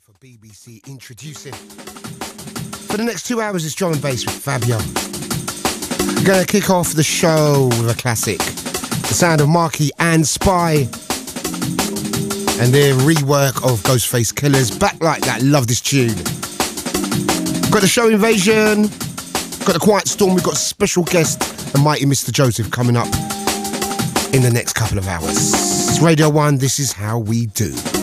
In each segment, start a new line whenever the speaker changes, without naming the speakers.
for BBC Introducing. For the next two hours, it's drum and bass with Fabio. We're going to kick off the show with a classic the sound of Marky and Spy and their rework of Ghostface Killah's. Back like that, love this tune. Got the show Invasion, got the Quiet Storm, we've got special guest, the mighty Mr. Joseph coming up in the next couple of hours. It's Radio 1, this is how we do.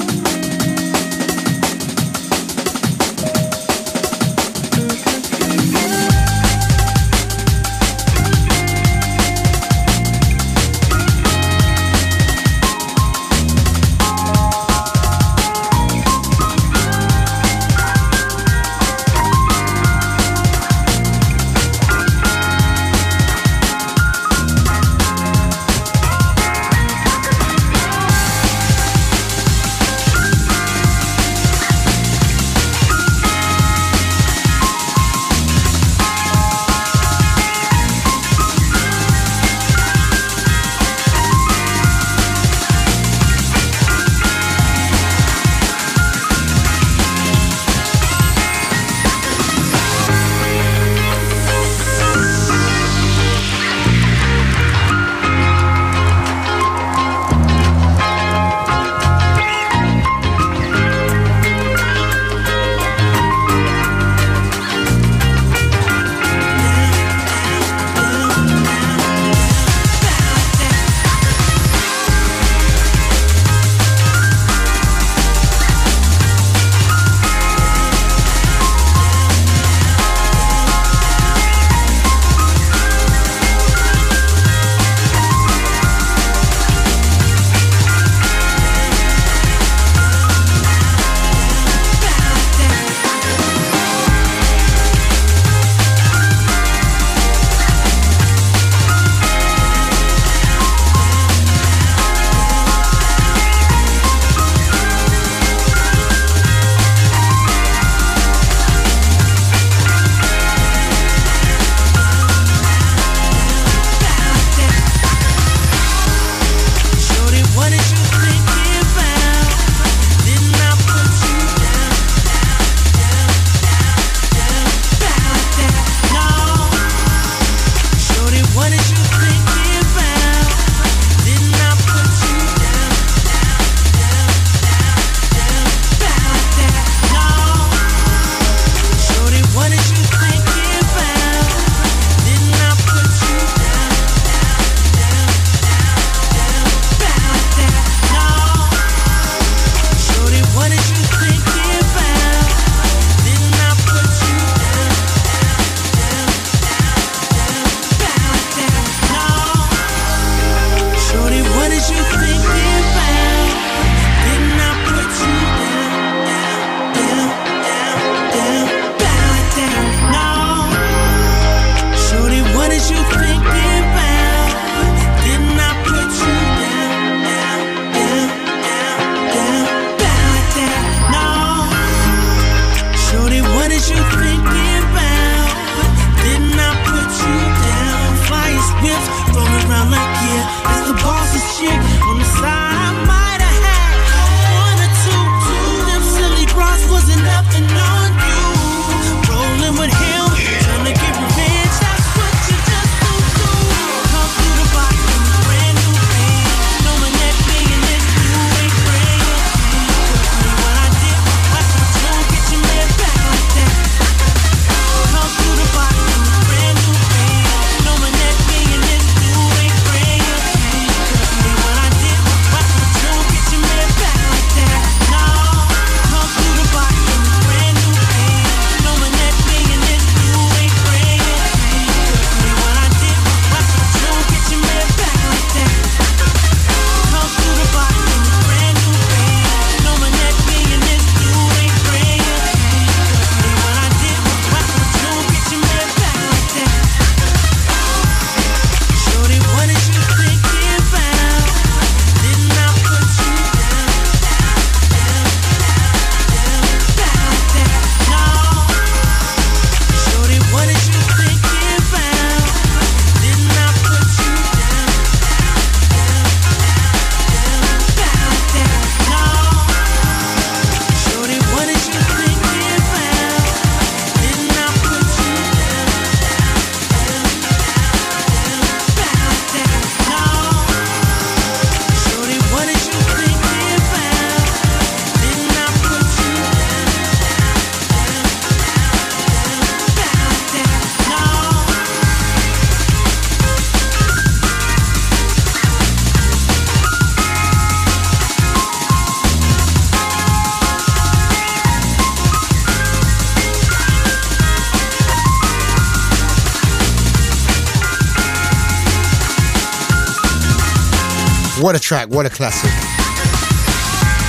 What a track, what a classic.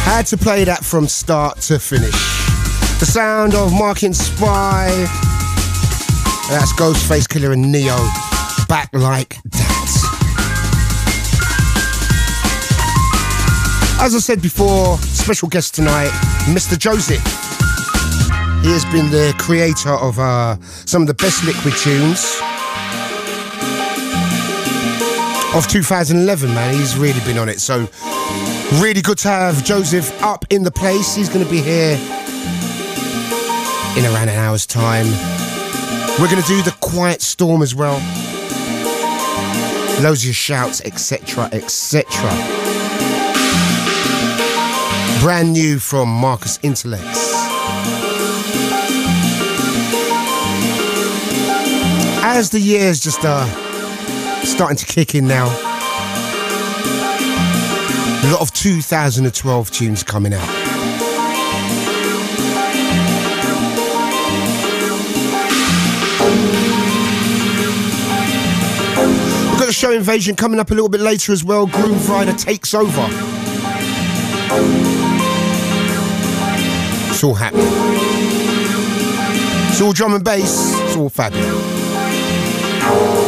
Had to play that from start to finish. The sound of Marky and Spy. That's Ghostface Killah and Ne-Yo. Back like that. As I said before, special guest tonight, Mr. Joseph. He has been the creator of uh, some of the best liquid tunes of 2011, man. He's really been on it. So, really good to have Joseph up in the place. He's going to be here in around an hour's time. We're going to do the Quiet Storm as well. Loads of shouts, etc., etc. Brand new from Marcus Intalex. As the years just uh, starting to kick in now. A lot of 2012 tunes coming out. We've got a show invasion coming up a little bit later as well. Grooverider takes over. It's all happening. It's all drum and bass. It's all fabulous.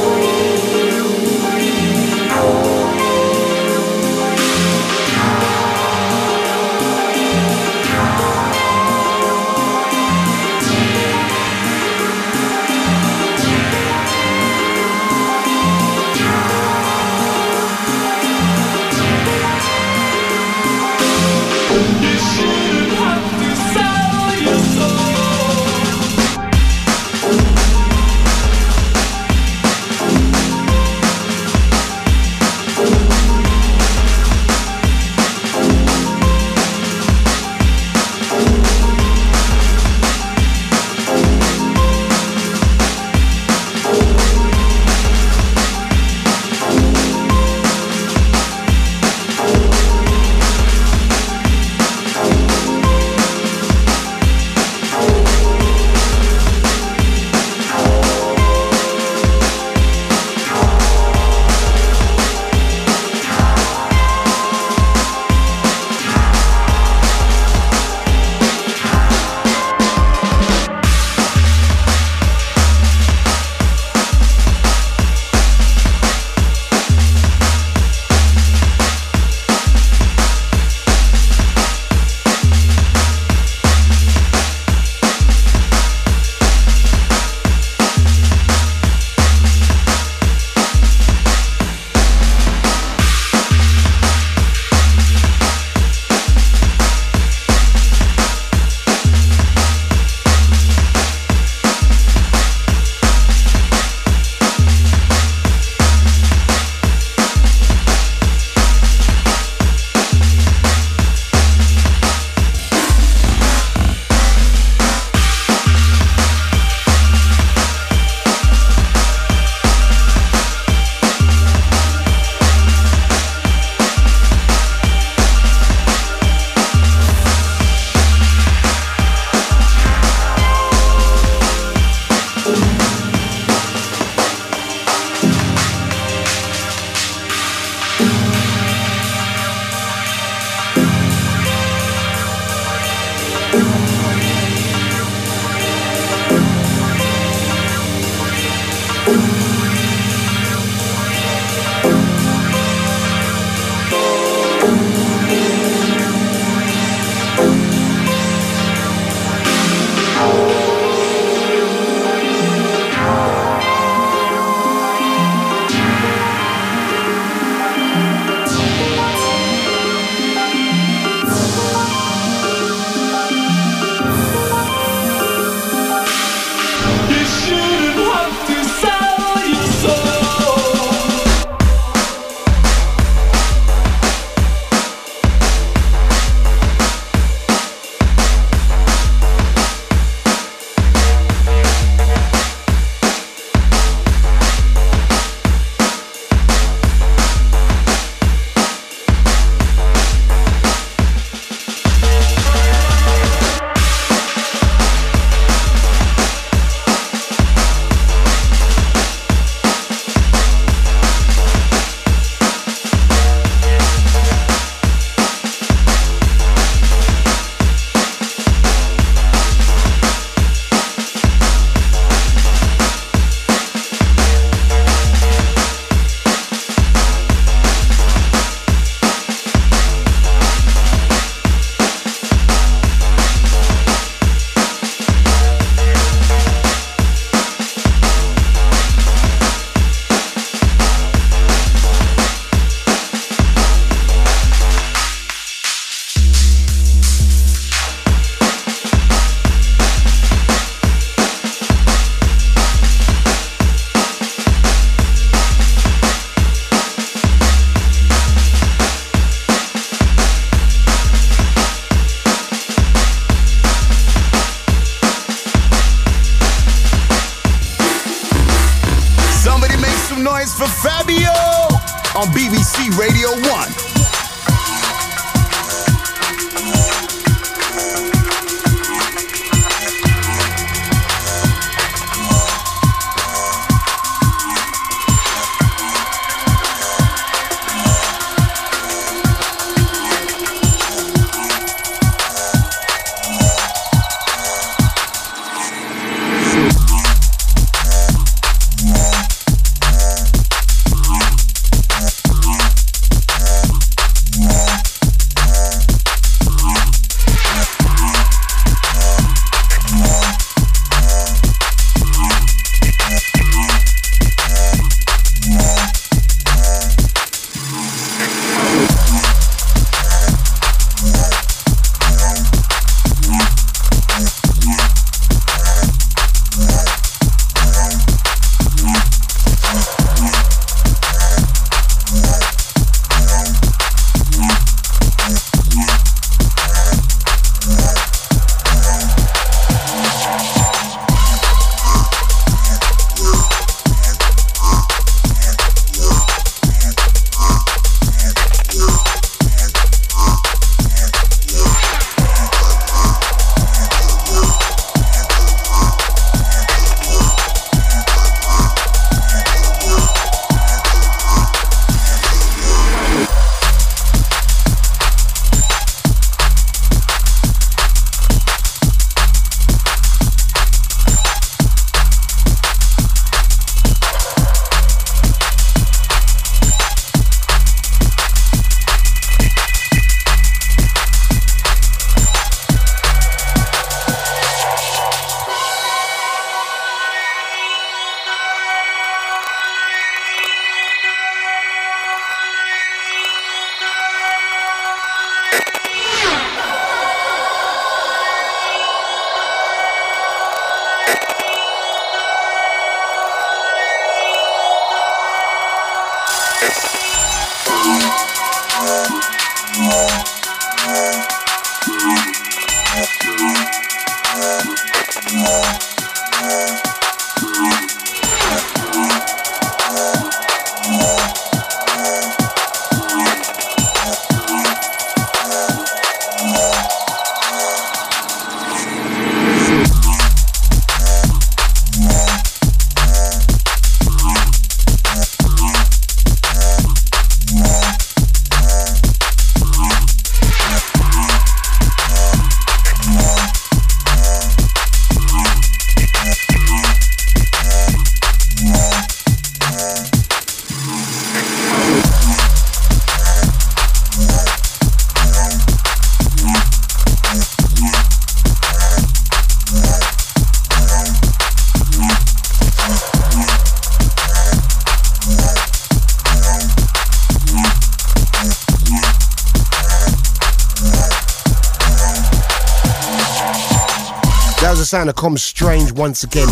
Sound of Com Strange once again.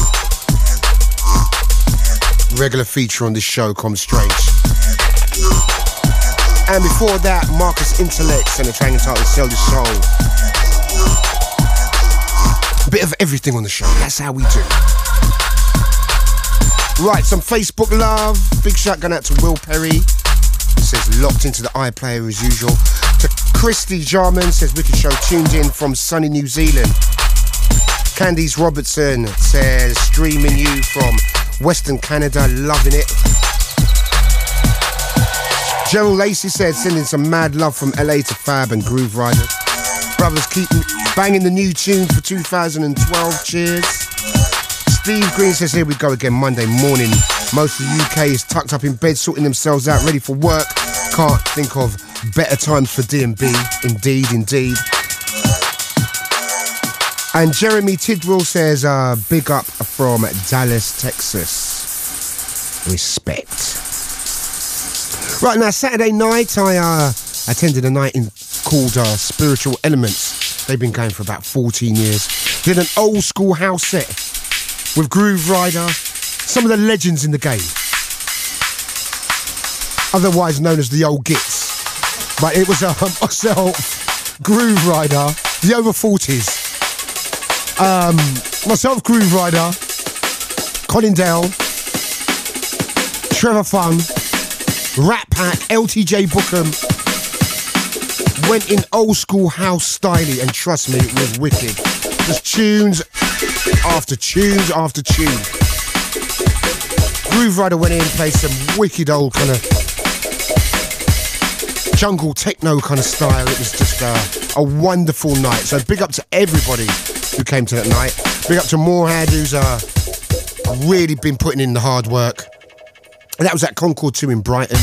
Regular feature on this show, Com Strange. And before that, Marcus Intalex and the track entitled Sell the Soul. A bit of everything on the show. That's how we do. Right, some Facebook love. Big shout going out to Will Perry. Says locked into the iPlayer as usual. To Christy Jarman says Wicked Show tuned in from sunny New Zealand. Candice Robertson says, streaming you from Western Canada, loving it. Gerald Lacey says, sending some mad love from LA to Fab and Grooverider. Brothers keep banging the new tunes for 2012. Cheers. Steve Green says, here we go again Monday morning. Most of the UK is tucked up in bed, sorting themselves out, ready for work. Can't think of better times for D&B. Indeed, indeed. And Jeremy Tidwell says, uh, big up from Dallas, Texas. Respect. Right now, Saturday night, I uh, attended a night in, called uh, Spiritual Elements. They've been going for about 14 years. Did an old school house set with Grooverider, some of the legends in the game. Otherwise known as the old Gits. But it was uh, myself, Grooverider, the over 40s. Um, myself, Grooverider, Colin Dale, Trevor Fung, Rat Pack, LTJ Bukem. Went in old school house styly, and trust me, it was wicked. Just tunes after tunes after tune. Grooverider went in, played some wicked old kind of jungle techno kind of style. It was just uh, a wonderful night. So big up to everybody who came to that night. Big up to Moorhead, who's uh, really been putting in the hard work. And that was at Concorde 2 in Brighton.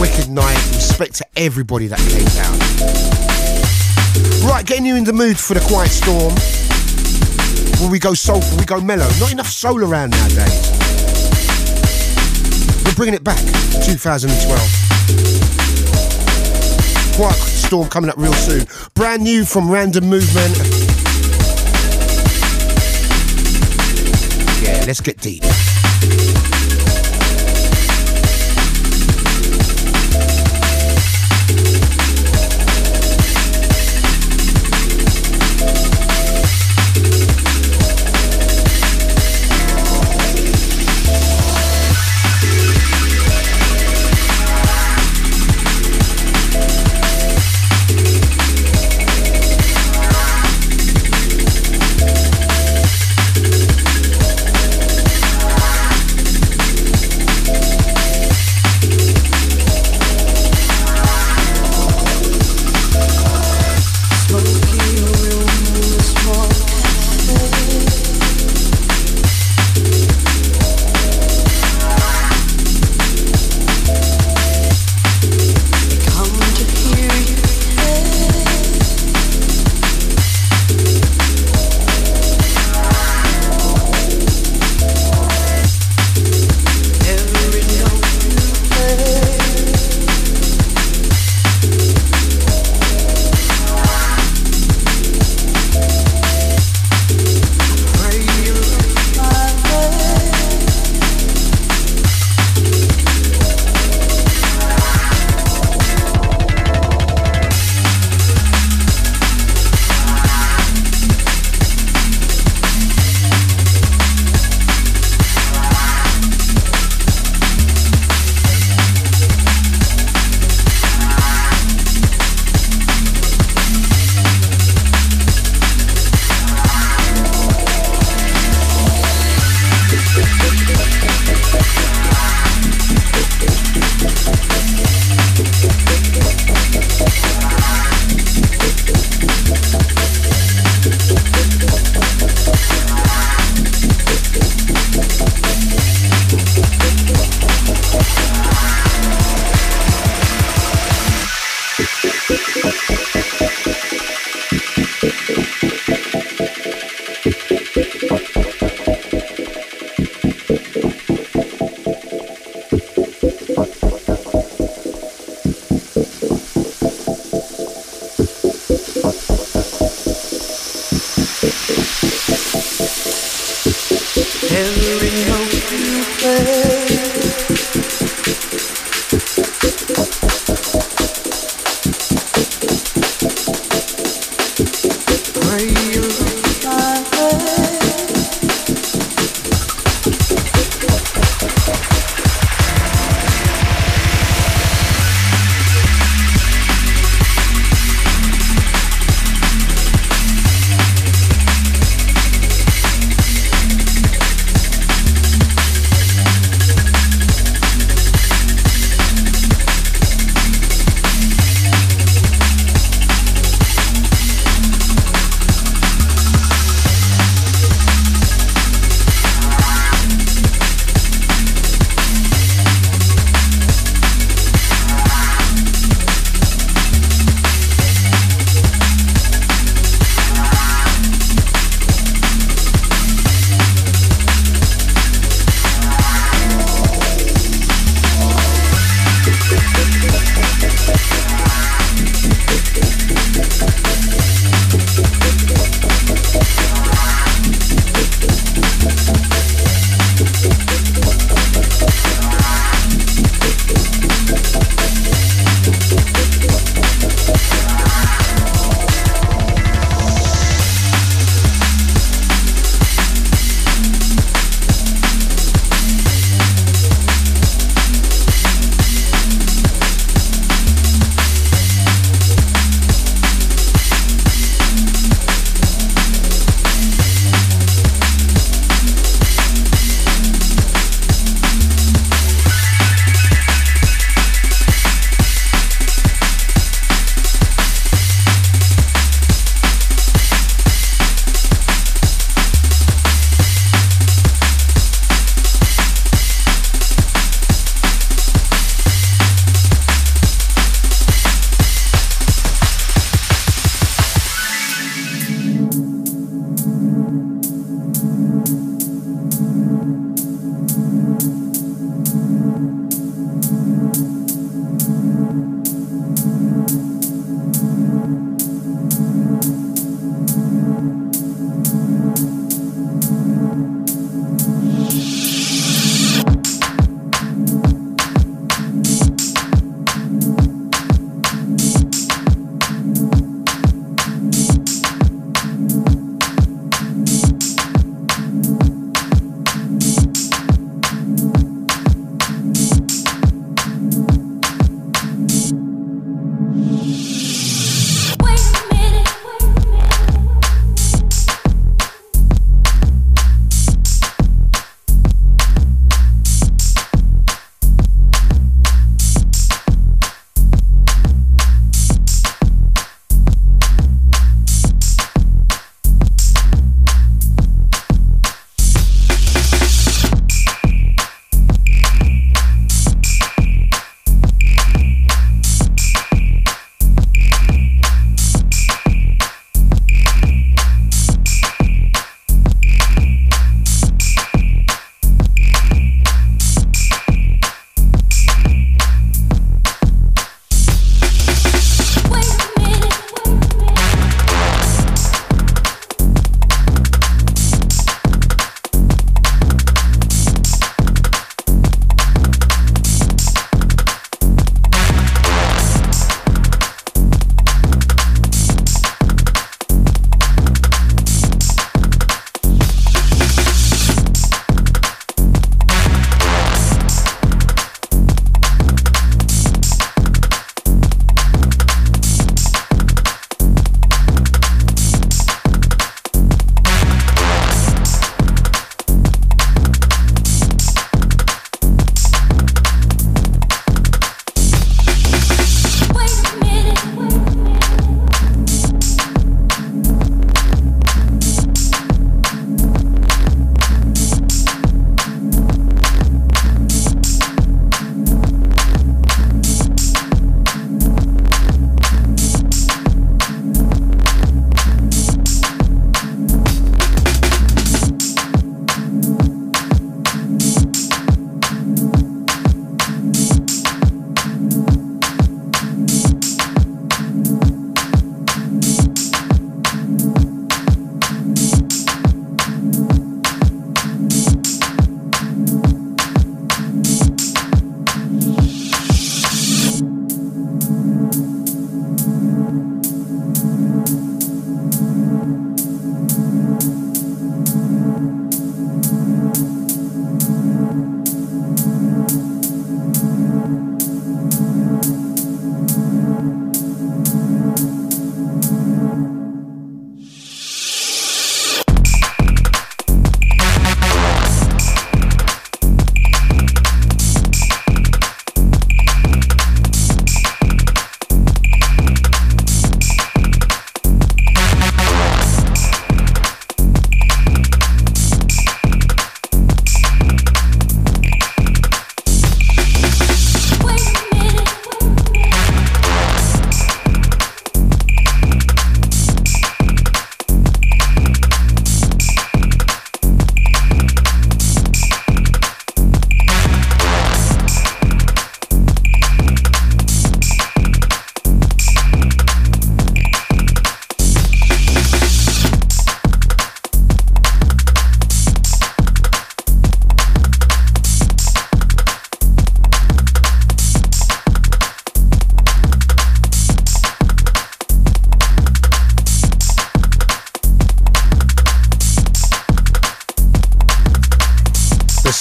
Wicked night. Respect to everybody that came down. Right, getting you in the mood for the Quiet Storm. When we go soulful? We go mellow. Not enough soul around nowadays. We're bringing it back to 2012. Quiet Storm coming up real soon. Brand new from Random Movement. Yeah, let's get deep.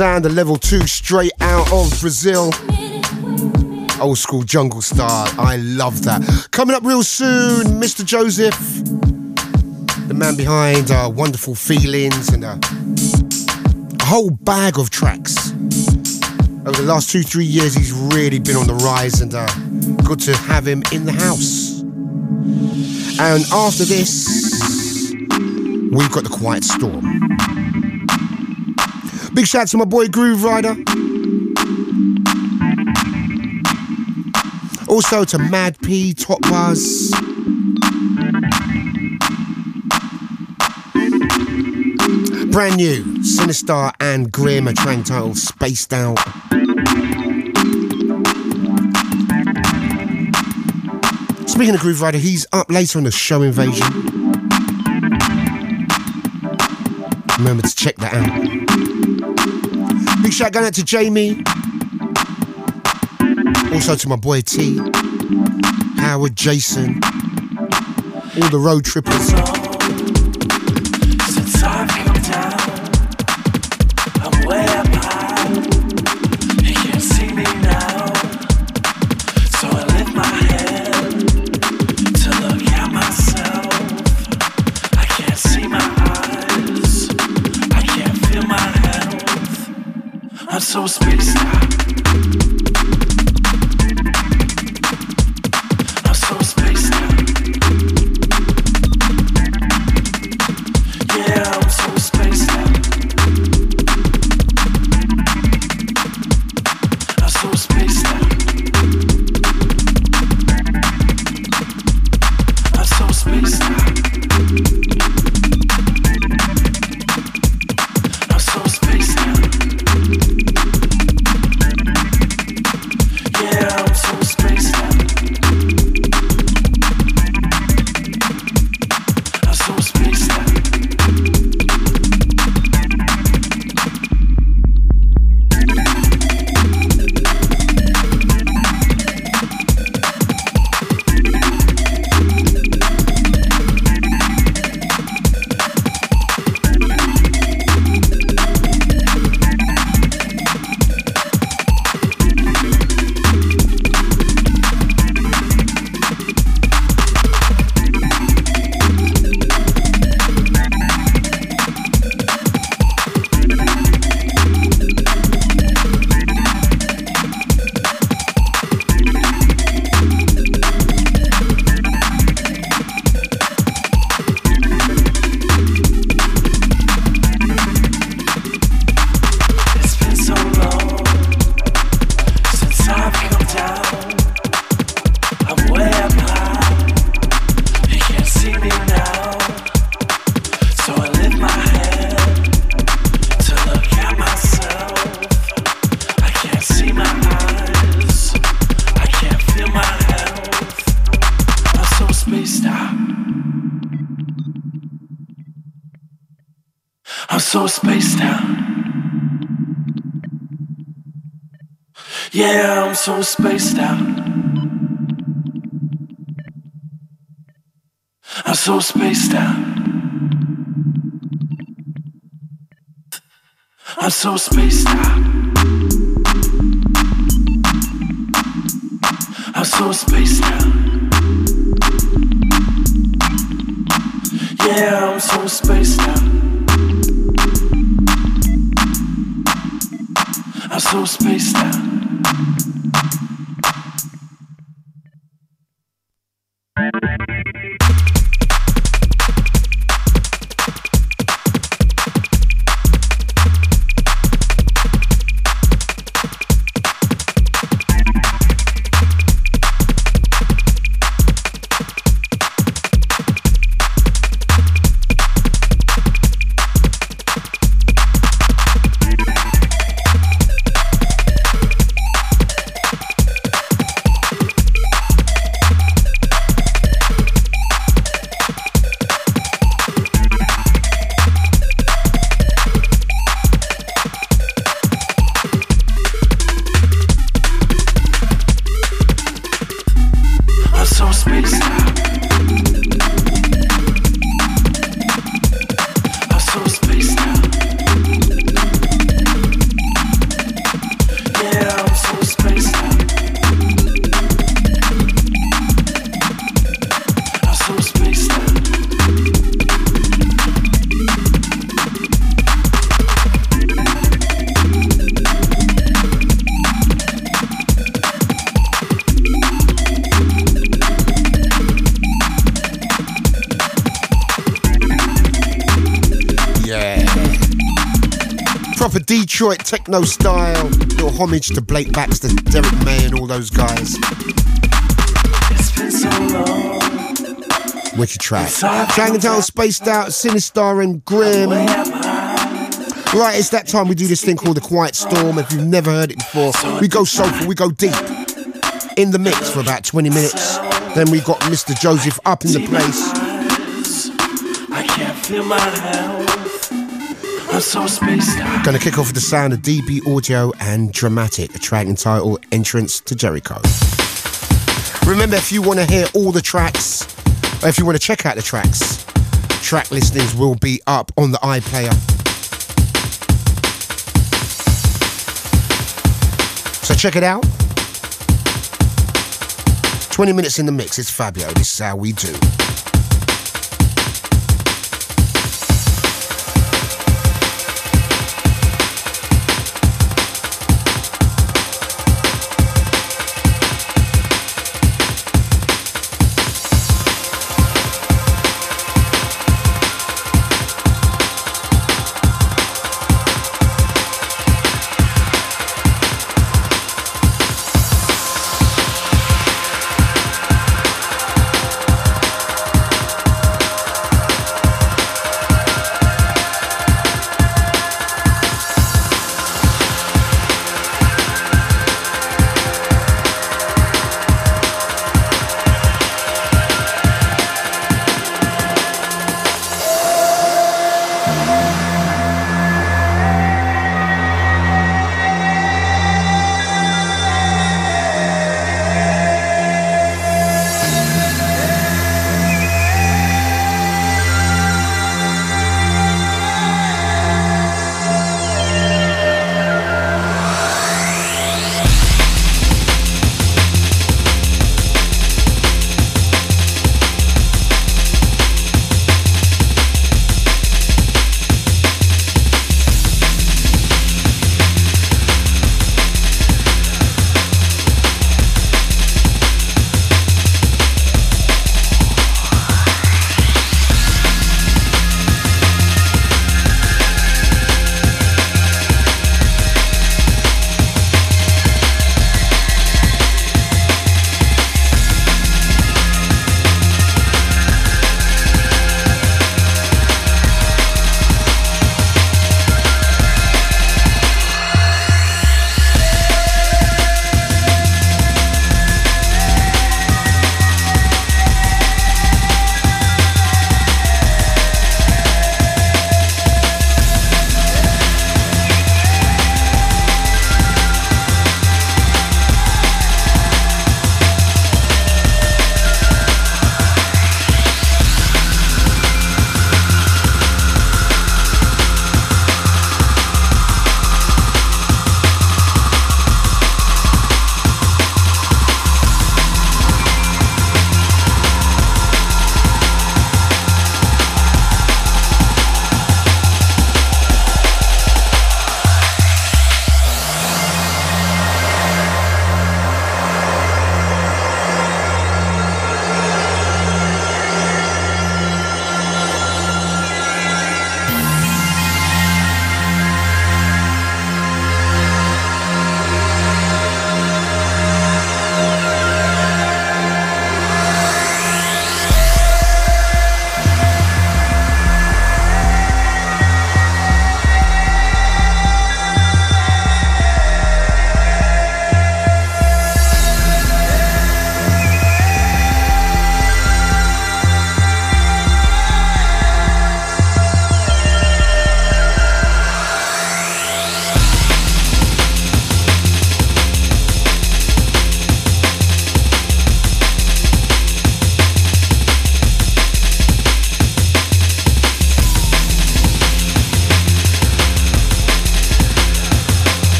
Sound of level two straight out of Brazil. Old school jungle style. I love that. Coming up real soon, Mr. Joseph, the man behind our wonderful feelings and a, a whole bag of tracks. Over the last two, three years, he's really been on the rise and uh, good to have him in the house. And after this, we've got the Quiet Storm. Big shout out to my boy Grooverider. Also to Mad P, Top Buzz. Brand new, Sinister and Grim, a track titled Spaced Out. Speaking of Grooverider, he's up later on the show Invasion. Remember to check that out. Big shout going out to Jamie. Also to my boy T, Howard, Jason, all the road trippers.
So spaced out. Yeah, I'm so spaced out. I'm so spaced out. I'm so spaced out. I'm so spaced out. Yeah, I'm so spaced out.
Proper techno style. Little homage to Blake Baxter, Derrick May, and all those guys.
So.
Wicked track. Dragon Town, Spaced Out, Sinister, and Grim. Right, it's that time we do this thing called the Quiet Storm. If you've never heard it before, we go soulful, we go deep in the mix for about 20 minutes. Then we got Mr. Joseph up in the place.
I can't feel my health.
Gonna kick off with the sound of DB Audio and Dramatic, a track entitled Entrance to Jericho. Remember, if you want to hear all the tracks, or if you want to check out the tracks, track listings will be up on the iPlayer. So check it out. 20 minutes in the mix, it's Fabio. This is how we do.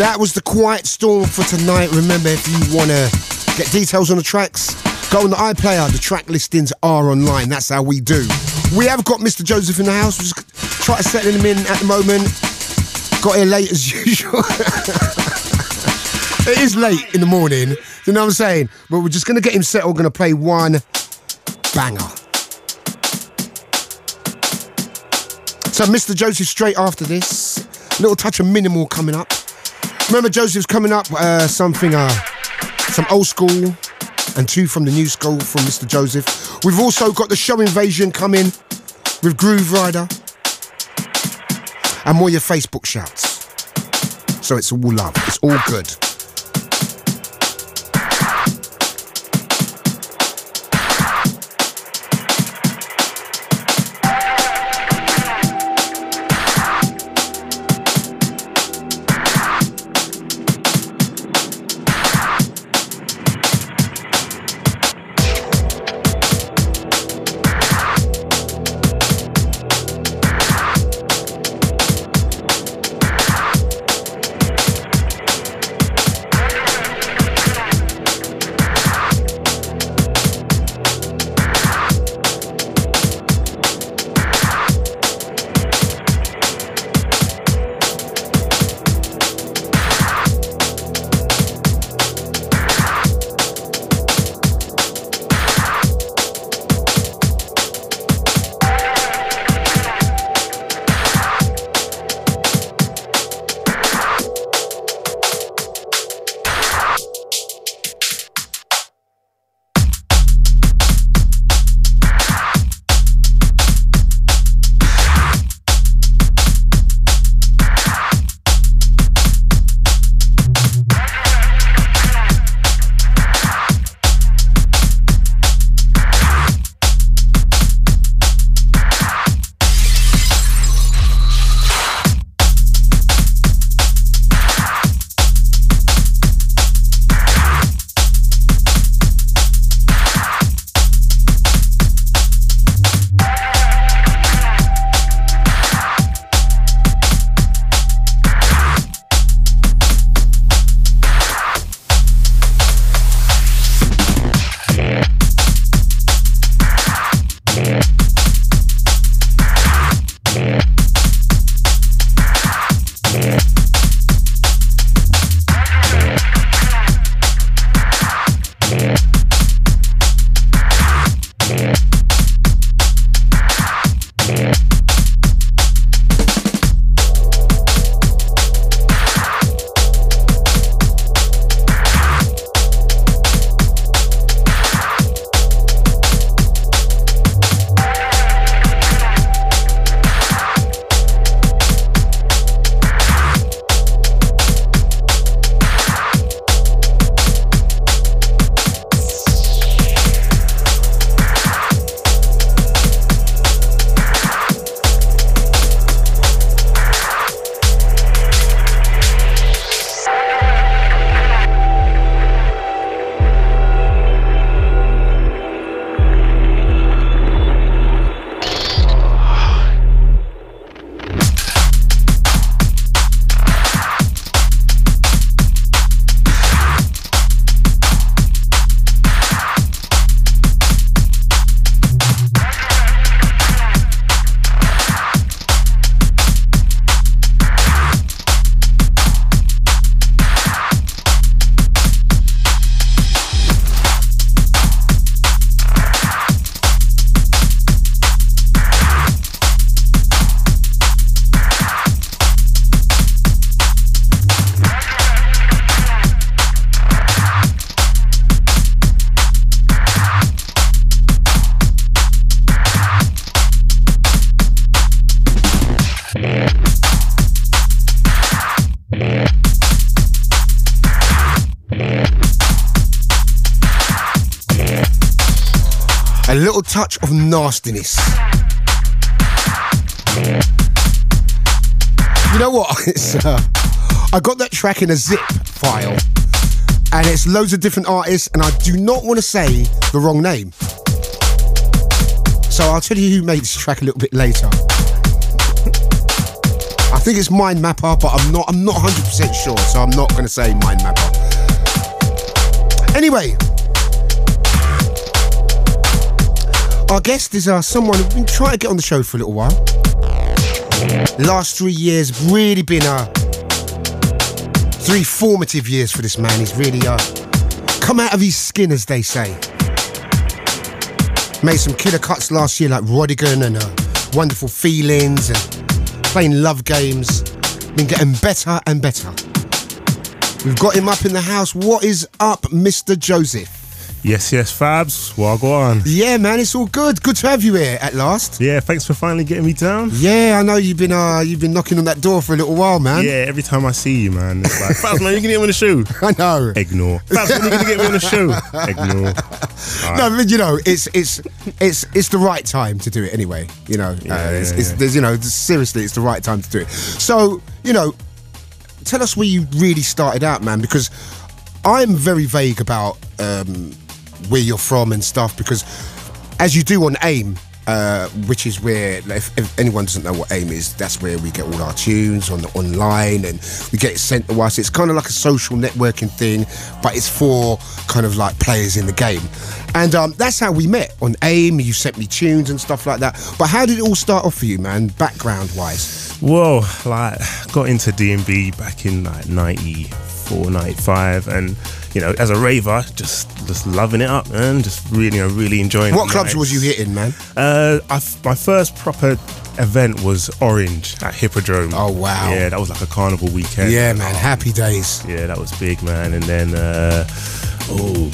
That was the Quiet Storm for tonight. Remember, if you want to get details on the tracks, go on the iPlayer. The track listings are online. That's how we do. We have got Mr. Joseph in the house. We're just try to settle him in at the moment. Got here late as usual. it is late in the morning. You know what I'm saying? But we're just going to get him settled. Going to play one banger. So, Mr. Joseph, straight after this, little touch of minimal coming up. Remember, Joseph's coming up, uh, something, uh, some old school and two from the new school from Mr. Joseph. We've also got the show invasion coming with Grooverider and more your Facebook shouts. So it's all love, it's all good. Touch of nastiness. You know what? Uh, I got that track in a zip file, and it's loads of different artists, and I do not want to say the wrong name. So I'll tell you who made this track a little bit later. I think it's Mind Mapper, but I'm not. I'm not 100 percent sure, so I'm not going to say Mind Mapper. Anyway, our guest is uh, someone who's been trying to get on the show for a little while. Last three years really been uh, three formative years for this man. He's really uh, come out of his skin, as they say. Made some killer cuts last year, like Rodigan and uh, Wonderful Feelings, and playing love games. Been getting better and better. We've got him up in the house. What is up, Mr. Joseph?
Yes, yes, Fabs. Well, go on.
Yeah, man, it's all good. Good to have you here at last.
Yeah, thanks for finally getting me down.
Yeah, I know you've been uh you've been knocking on that door for a little while, man.
Yeah, every time I see you, man, it's like, Fabs, man, you gonna get me on the show?
I know.
Ignore. Fabs, when you gonna get me on the show? Ignore.
No, but you know, it's it's it's it's the right time to do it anyway. You know,
Yeah,
uh, it's,
yeah,
it's
yeah.
there's you know seriously, it's the right time to do it. So you know, tell us where you really started out, man, because I'm very vague about um, where you're from and stuff because as you do on AIM. Uh, which is where, if, if anyone doesn't know what AIM is, that's where we get all our tunes on the online and we get it sent to us. It's kind of like a social networking thing, but it's for kind of like players in the game. And um, that's how we met on AIM. You sent me tunes and stuff like that. But how did it all start off for you, man, background wise?
Whoa, like, got into D&B back in like 94, 95, and, you know, as a raver, just just loving it up, man. Just really, you know, really enjoying
What clubs
nights.
was you hitting, man?
Uh, I f- my first proper event was Orange at Hippodrome.
Oh, wow.
Yeah, that was like a carnival weekend.
Yeah, man, happy days.
Yeah, that was big, man. And then, uh, oh,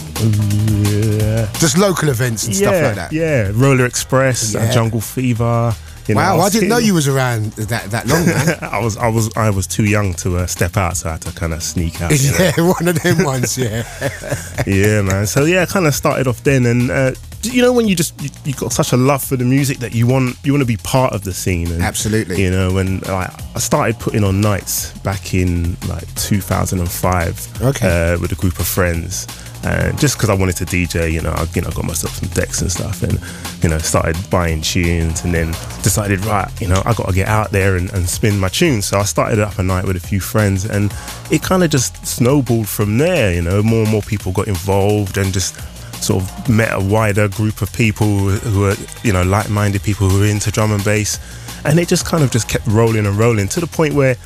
yeah.
Just local events and
yeah,
stuff like that.
Yeah, Roller Express, uh,
Yeah.
Jungle Fever. You know,
Wow, I
was
didn't know you was around that that long, man.
I was, I was, I was too young to uh, step out, so I had to kind of sneak out. you know?
yeah, one of them ones. Yeah,
yeah, man. So yeah, I kind of started off then, and uh, you know when you just you, you got such a love for the music that you want you want to be part of the scene. And,
Absolutely.
You know when like I started putting on nights back in like 2005.
Okay.
Uh, with a group of friends. And just because I wanted to DJ, you know, I you know got myself some decks and stuff, and you know started buying tunes, and then decided right, you know, I got to get out there and, and spin my tunes. So I started up a night with a few friends, and it kind of just snowballed from there. You know, more and more people got involved, and just sort of met a wider group of people who were you know like-minded people who were into drum and bass, and it just kind of just kept rolling and rolling to the point where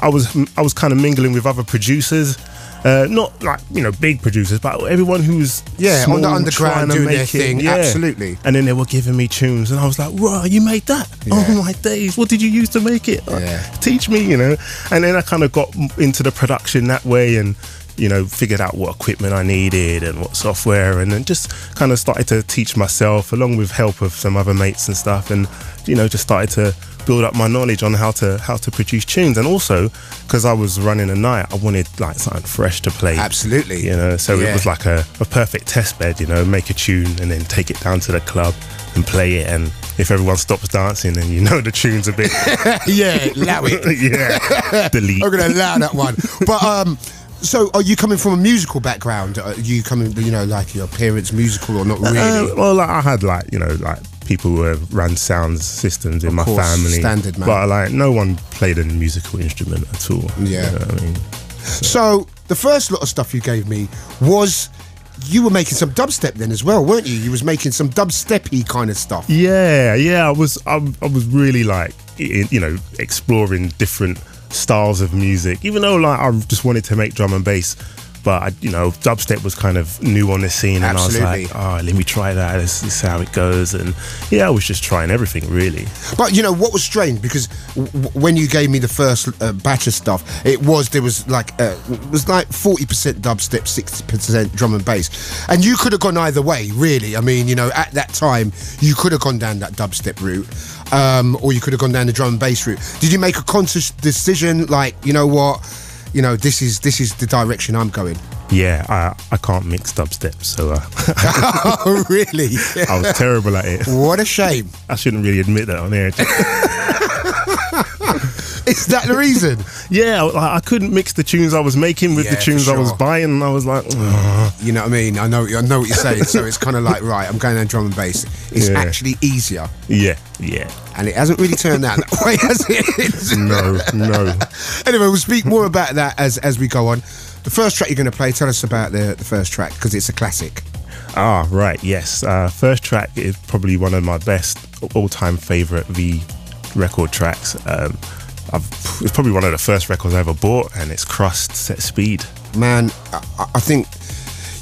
I was I was kind of mingling with other producers. Uh, not like you know big producers, but everyone who's
Yeah, on the underground doing their thing, absolutely.
And then they were giving me tunes, and I was like, "Wow, you made that?
Yeah.
Oh my days! What did you use to make it? Like,
Yeah.
Teach me, you know." And then I kind of got into the production that way, and you know, figured out what equipment I needed and what software, and then just kind of started to teach myself, along with help of some other mates and stuff, and you know, just started to build up my knowledge on how to how to produce tunes, and also because I was running a night, I wanted like something fresh to play.
Absolutely.
You know, so
Yeah.
it was like a, a perfect test bed, you know, make a tune and then take it down to the club and play it. And if everyone stops dancing, then you know the tune's a bit,
yeah, allow it.
yeah, delete.
I'm gonna allow that one. But um, so are you coming from a musical background? Are you coming, you know, like your parents musical or not really?
Uh, well, like, I had like, you know, like people who have ran sound systems in my
course,
family.
standard, man.
But like, no one played a musical instrument at all.
Yeah.
You know what I mean?
so the first lot of stuff you gave me was you were making some dubstep then as well, weren't you? You was making some dubsteppy kind of stuff.
Yeah, yeah. I was, I, I was really like, you know, exploring different styles of music. Even though like I just wanted to make drum and bass, but I, you know, dubstep was kind of new on the scene, and I was like, oh, let me try that. Let's, let's see how it goes. And yeah, I was just trying everything really.
But you know what was strange because w- w- when you gave me the first uh, batch of stuff, it was there was like uh, it was like forty percent dubstep, sixty percent drum and bass, and you could have gone either way, really. I mean, you know, at that time you could have gone down that dubstep route, um, or you could have gone down the drum and bass route. Did you make a conscious decision, like you know what, you know, this is this is the direction I'm going?
Yeah, I, I can't mix dubstep, so uh,
oh, really?
I was terrible at it.
what a shame.
I shouldn't really admit that on air.
Is that the reason?
Yeah, I, I couldn't mix the tunes I was making with
Yeah,
the tunes
for
I was buying, and I was like, "Ugh."
You know what I mean? I know, I know what you're saying. So it's kind of like, right, I'm going down drum and bass. It's
Yeah.
actually easier,
yeah, yeah,
and it hasn't really turned out that way, has it?
no, no.
anyway, we'll speak more about that as as we go on. The first track you're going to play, tell us about the, the first track because it's a classic.
Ah, right, yes. Uh, first track is probably one of my best all-time favorite V record tracks. Um, I've, it's probably one of the first records I ever bought, and it's Krust Set Speed.
Man, I, I think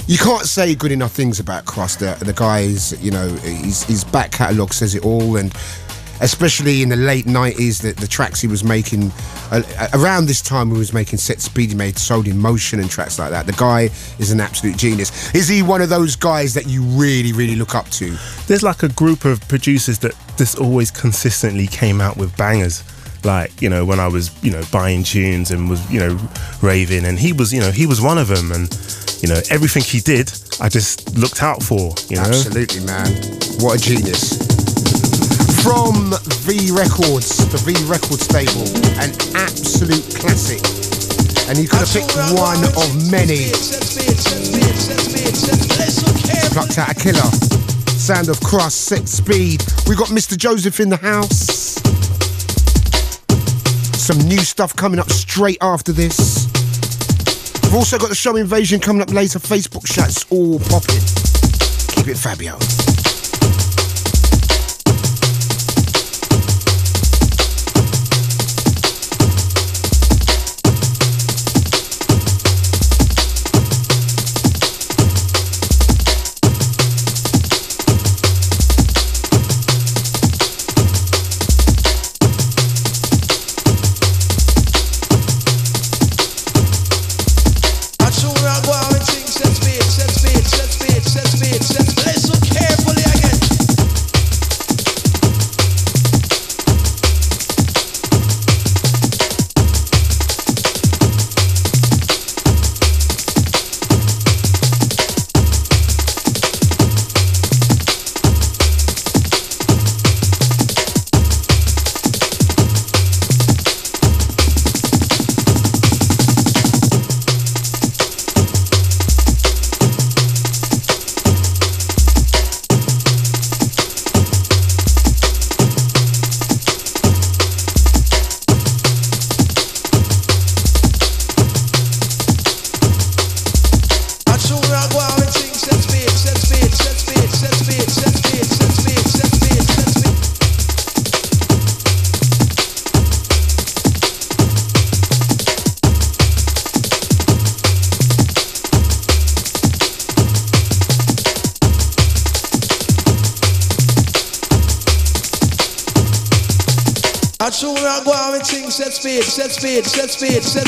you can't say good enough things about Krust. The, the guy's, you know, his, his back catalogue says it all, and especially in the late 90s, the, the tracks he was making, uh, around this time he was making Set Speed, he made Soul in Motion and tracks like that. The guy is an absolute genius. Is he one of those guys that you really, really look up to?
There's like a group of producers that just always consistently came out with bangers. Like you know, when I was you know buying tunes and was you know raving, and he was you know he was one of them, and you know everything he did, I just looked out for. You know,
Absolutely, man. What a genius. From V Records, the V Record stable, an absolute classic. And you could have picked one of many. Plucked out a killer. Sound of Krust Set Speed. We got Mr. Joseph in the house. Some new stuff coming up straight after this. We've also got the show Invasion coming up later. Facebook chats all popping. Keep it Fabio.
Speed, set speed, set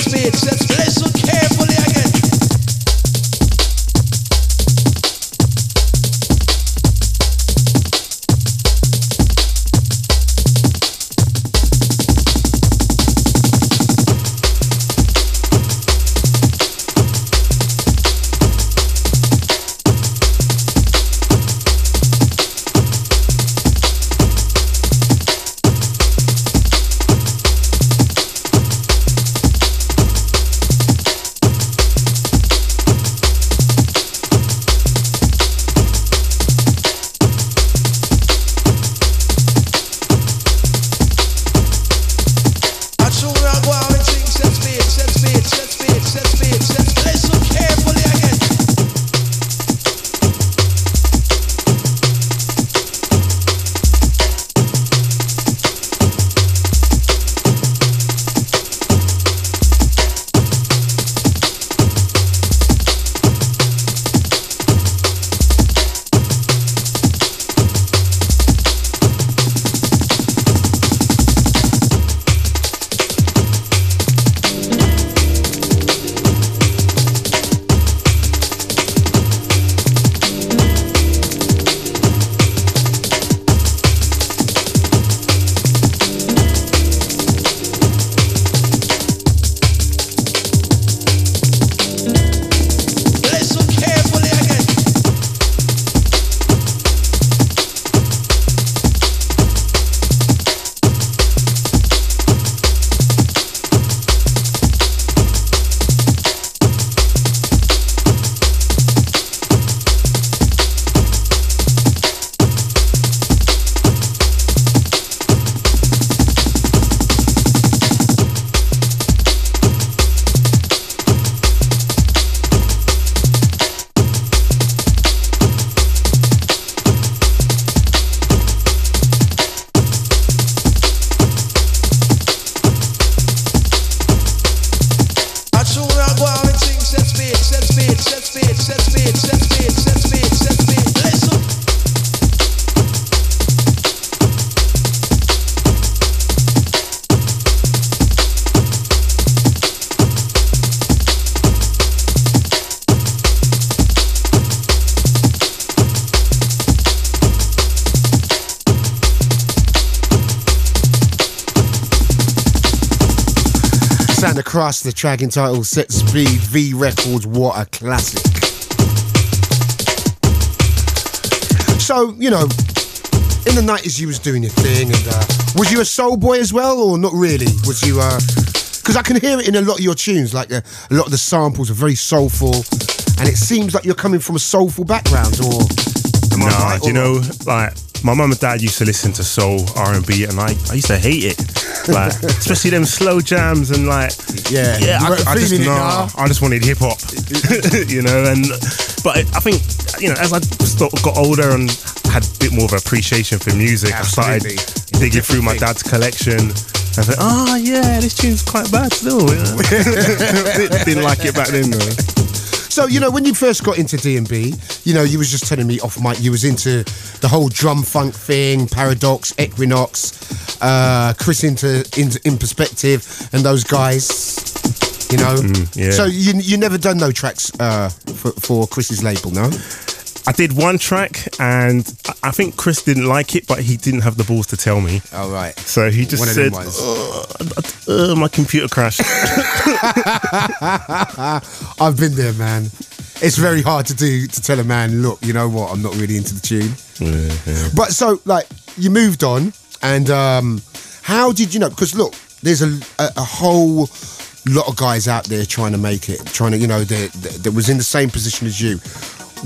The track entitled Set Speed V Records. What a classic. So, you know, in the 90s you was doing your thing and uh, was you a soul boy as well or not really? Was you uh because I can hear it in a lot of your tunes, like uh, a lot of the samples are very soulful and it seems like you're coming from a soulful background or
Nah,
right
do you
or
know, like my mum and dad used to listen to soul, R and B, and I, I used to hate it. Like, especially them slow jams and like,
Yeah,
yeah, I, I just nah. I just wanted hip hop, you know. And but I think you know, as I got older and had a bit more of an appreciation for music, I started digging through my dad's collection. I thought, oh ah, yeah, this tune's quite bad still. Didn't like it back then though.
So you know when you first got into D and B, you know you was just telling me off mic you was into the whole drum funk thing, Paradox, Equinox, uh, Chris into, into Inperspective, and those guys. You know,
Mm, yeah.
so you you never done no tracks uh, for, for Chris's label, no?
I did one track, and I- think Chris didn't like it, but he didn't have the balls to tell me.
Oh right,
So he just said,
them
uh, "My computer crashed."
I've been there, man. It's very hard to do to tell a man, look, you know what, I'm not really into the tune. But so, like, you moved on, and um, how did you know? Because look, there's a, a, a whole lot of guys out there trying to make it, trying to, you know, that was in the same position as you.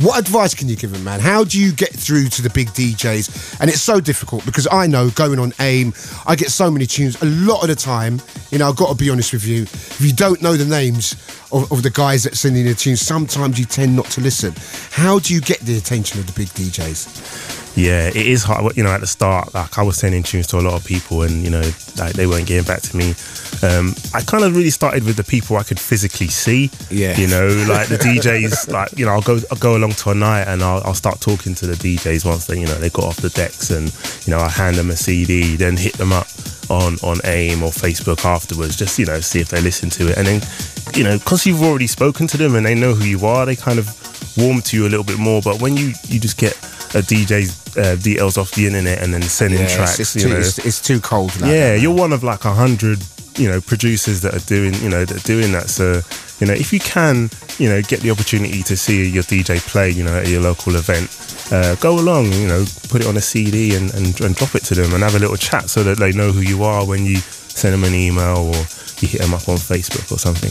What advice can you give them, man? How do you get through to the big DJs? And it's so difficult because I know going on AIM, I get so many tunes. A lot of the time, you know, I've got to be honest with you, if you don't know the names of, of the guys that send in the tunes, sometimes you tend not to listen. How do you get the attention of the big DJs?
Yeah, it is hard. You know, at the start, like I was sending tunes to a lot of people, and you know, like they weren't getting back to me. Um, I kind of really started with the people I could physically see.
Yeah.
You know, like the DJs. like you know, I'll go I'll go along to a night, and I'll, I'll start talking to the DJs once they you know they got off the decks, and you know I hand them a CD, then hit them up on on AIM or Facebook afterwards, just you know see if they listen to it, and then you know because you've already spoken to them and they know who you are, they kind of warm to you a little bit more. But when you you just get a DJ's uh, details off the internet and then sending tracks,
it's,
you
too,
know,
it's, it's too cold. Like
yeah,
that.
you're one of like a hundred, you know, producers that are doing, you know, that are doing that. So, you know, if you can, you know, get the opportunity to see your DJ play, you know, at your local event, uh, go along, you know, put it on a CD and, and, and drop it to them and have a little chat so that they know who you are when you send them an email or you hit them up on Facebook or something.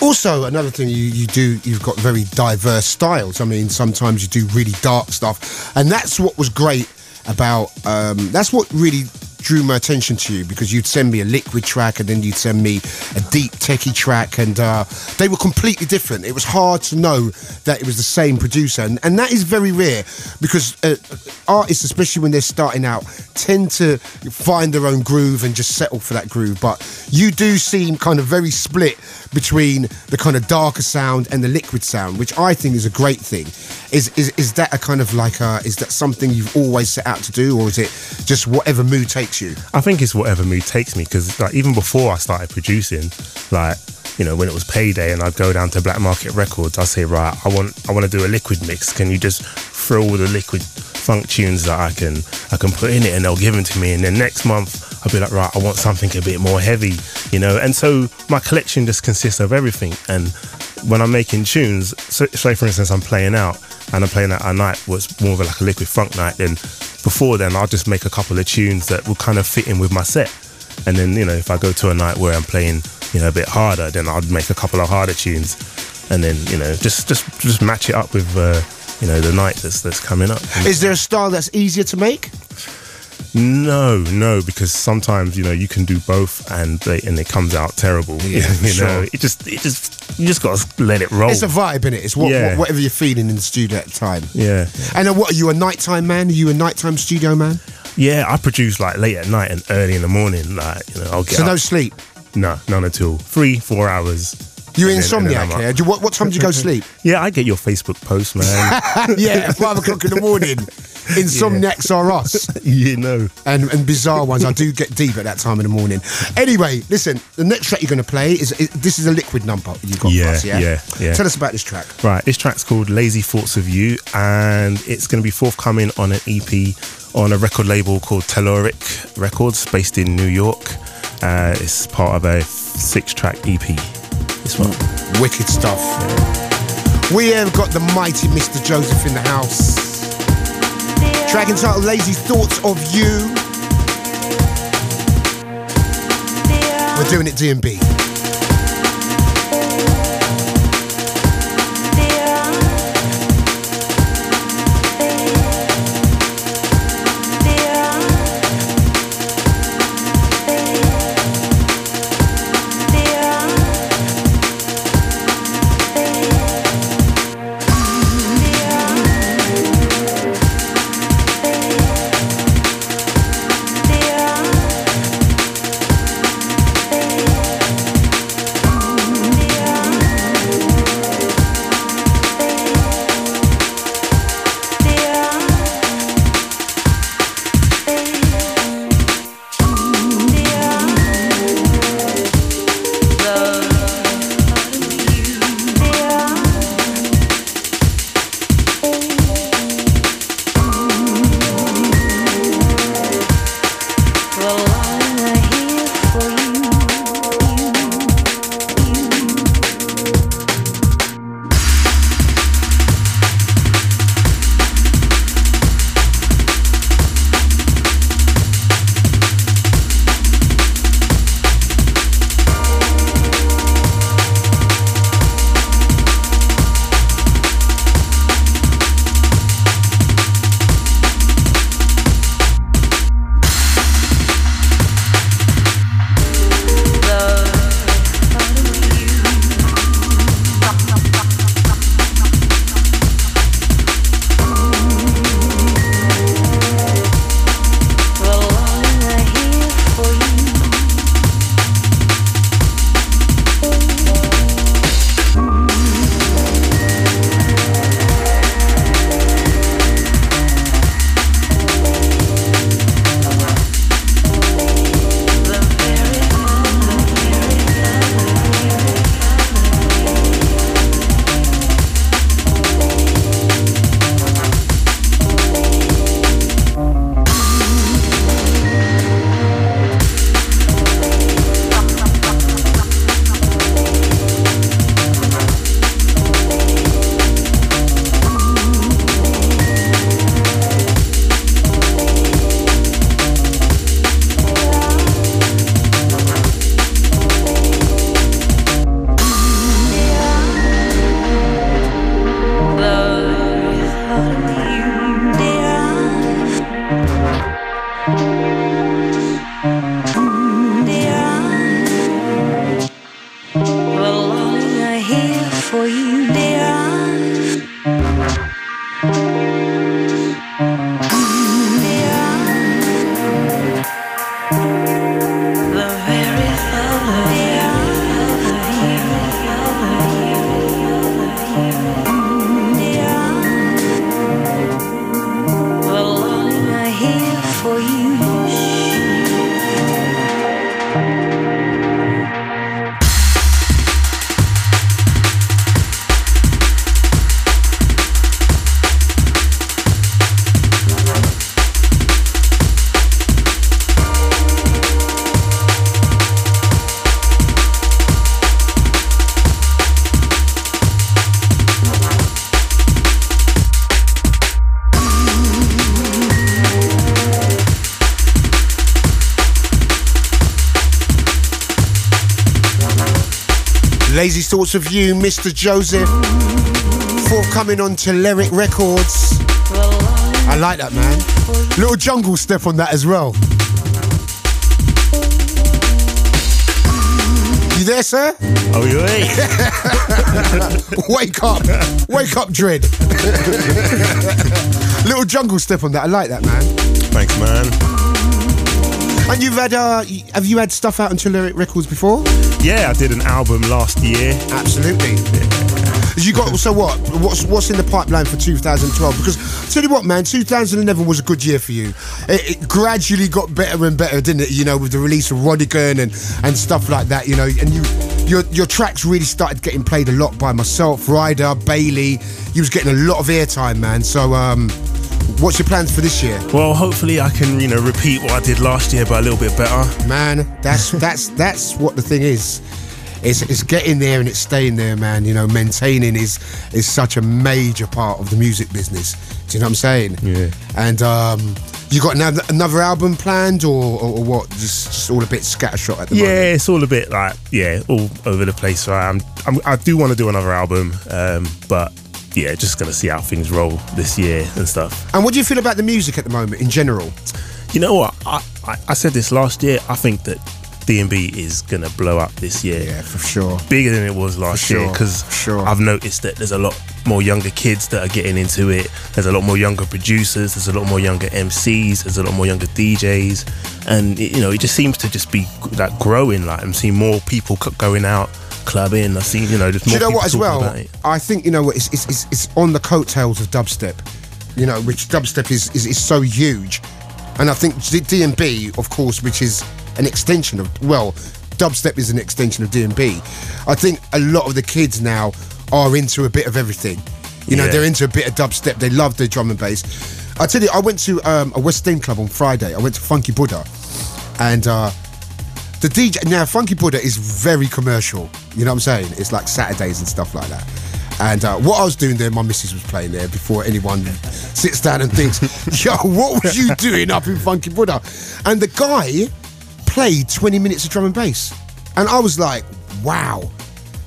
Also, another thing you, you do, you've got very diverse styles. I mean, sometimes you do really dark stuff, and that's what was great about. Um, that's what really drew my attention to you because you'd send me a liquid track and then you'd send me a deep techie track, and uh, they were completely different. It was hard to know that it was the same producer, and, and that is very rare because uh, artists, especially when they're starting out, tend to find their own groove and just settle for that groove. But you do seem kind of very split between the kind of darker sound and the liquid sound, which I think is a great thing. Is is, is that a kind of like a, is that something you've always set out to do, or is it just whatever mood takes you?
I think it's whatever mood takes me because like even before I started producing, like you know when it was payday and I'd go down to Black Market Records, I'd say right, I want I want to do a liquid mix. Can you just throw all the liquid funk tunes that I can I can put in it and they'll give them to me and then next month I'll be like right, I want something a bit more heavy, you know. And so my collection just consists of everything. And when I'm making tunes, so say for instance I'm playing out and I'm playing at night was more of like a liquid funk night, then before then I'll just make a couple of tunes that will kind of fit in with my set. And then, you know, if I go to a night where I'm playing, you know, a bit harder, then I'll make a couple of harder tunes. And then, you know, just just just match it up with uh, you know, the night that's that's coming up.
Is there a style that's easier to make?
No, no, because sometimes you know you can do both, and they, and it comes out terrible.
Yeah,
you
sure.
know, it just it just you just got to let it roll.
It's a vibe, innit? It's what,
Yeah.
what, whatever you're feeling in the studio at the time.
yeah,
And uh, what are you a nighttime man? Are you a nighttime studio man?
yeah. I produce like late at night and early in the morning. Like you know, I'll get
So
up.
no sleep.
no, none at all. Three, four hours.
You
And then-
insomniac, yeah? Do you, what, what time do you go sleep?
Yeah, I get your Facebook post, man.
yeah, at five o'clock in the morning. Insomniacs are us.
you know.
And, and bizarre ones. I do get deep at that time in the morning. Anyway, listen, the next track you're going to play is, is this is a liquid number you got
Yeah,
us, yeah?
yeah, yeah.
Tell us about this track.
Right, this track's called Lazy Thoughts of You, and it's going to be forthcoming on an EP on a record label called Telluric Records, based in New York. Uh, it's part of a six-track EP. This one.
Wicked stuff. We have got the mighty Mr. Joseph in the house. Track entitled Lazy Thoughts of You. We're doing it D&B. Lazy Thoughts of You, Mr. Joseph. Forthcoming on Telerik Records. I like that, man. Little jungle step on that as well. You there, sir?
Oh, you
Wake up. Wake up, Dread. Little jungle step on that. I like that, man.
Thanks, man.
And you've had, uh, have you had stuff out on Telerik Records before?
Yeah, I did an album last year.
Absolutely. You got so what? What's what's in the pipeline for 2012? Because tell you what, man, 2011 was a good year for you. It, it gradually got better and better, didn't it? You know, with the release of Rodigan and and stuff like that. You know, and you your your tracks really started getting played a lot by myself, Ryder, Bailey. You was getting a lot of airtime, man. So um,
what's your plans for this year?
Well, hopefully I can, you know, repeat what I did last year, but a little bit better.
Man, that's that's that's what the thing is. It's, it's getting there and it's staying there, man. You know, maintaining is is such a major part of the music business. Do you know what I'm saying?
Yeah.
And um, you got another, another album planned, or, or, or what? Just just all a bit scattershot at the
Yeah,
moment.
Yeah, it's all a bit like yeah, all over the place. So I'm, I'm I do want to do another album, um, but yeah, just gonna see how things roll this year and stuff.
And what do you feel about the music at the moment in general?
You know what? I, I, I said this last year. I think that D&B is gonna blow up this year.
Yeah, for sure.
Bigger than it was last
For
year because
sure.
I've noticed that there's a lot more younger kids that are getting into it. There's a lot more younger producers. There's a lot more younger MCs. There's a lot more younger DJs, and it, you know it just seems to just be like growing. Like I'm seeing more people going out clubbing. I've seen you know just
Do you know what as well? I think you know what it's, it's, it's, it's on the coattails of dubstep, you know, which dubstep is is, is so huge, and I think D and B, of course, which is an extension of well, dubstep is an extension of D and B. I think a lot of the kids now are into a bit of everything. You know,
Yeah.
they're into a bit of dubstep. They love the drum and bass. I tell you, I went to um, a West End club on Friday. I went to Funky Buddha, and. uh the DJ now Funky Buddha is very commercial. You know what I'm saying? It's like Saturdays and stuff like that. And uh, what I was doing there, my missus was playing there before anyone sits down and thinks, "Yo, what was you doing up in Funky Buddha?" And the guy played 20 minutes of drum and bass, and I was like, "Wow."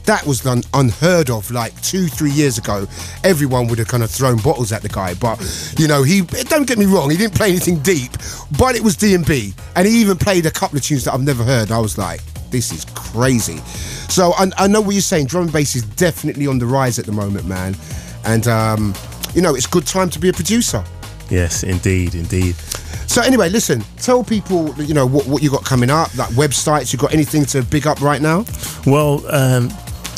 That was done unheard of. Like two, three years ago, everyone would have kind of thrown bottles at the guy. But you know, he don't get me wrong, he didn't play anything deep, but it was D and B, and he even played a couple of tunes that I've never heard. I was like, this is crazy. So I, I know what you're saying. Drum and bass is definitely on the rise at the moment, man. And um, you know, it's good time to be a producer.
Yes, indeed, indeed.
So anyway, listen, tell people you know what, what you got coming up, like websites. You got anything to big up right now?
Well, um,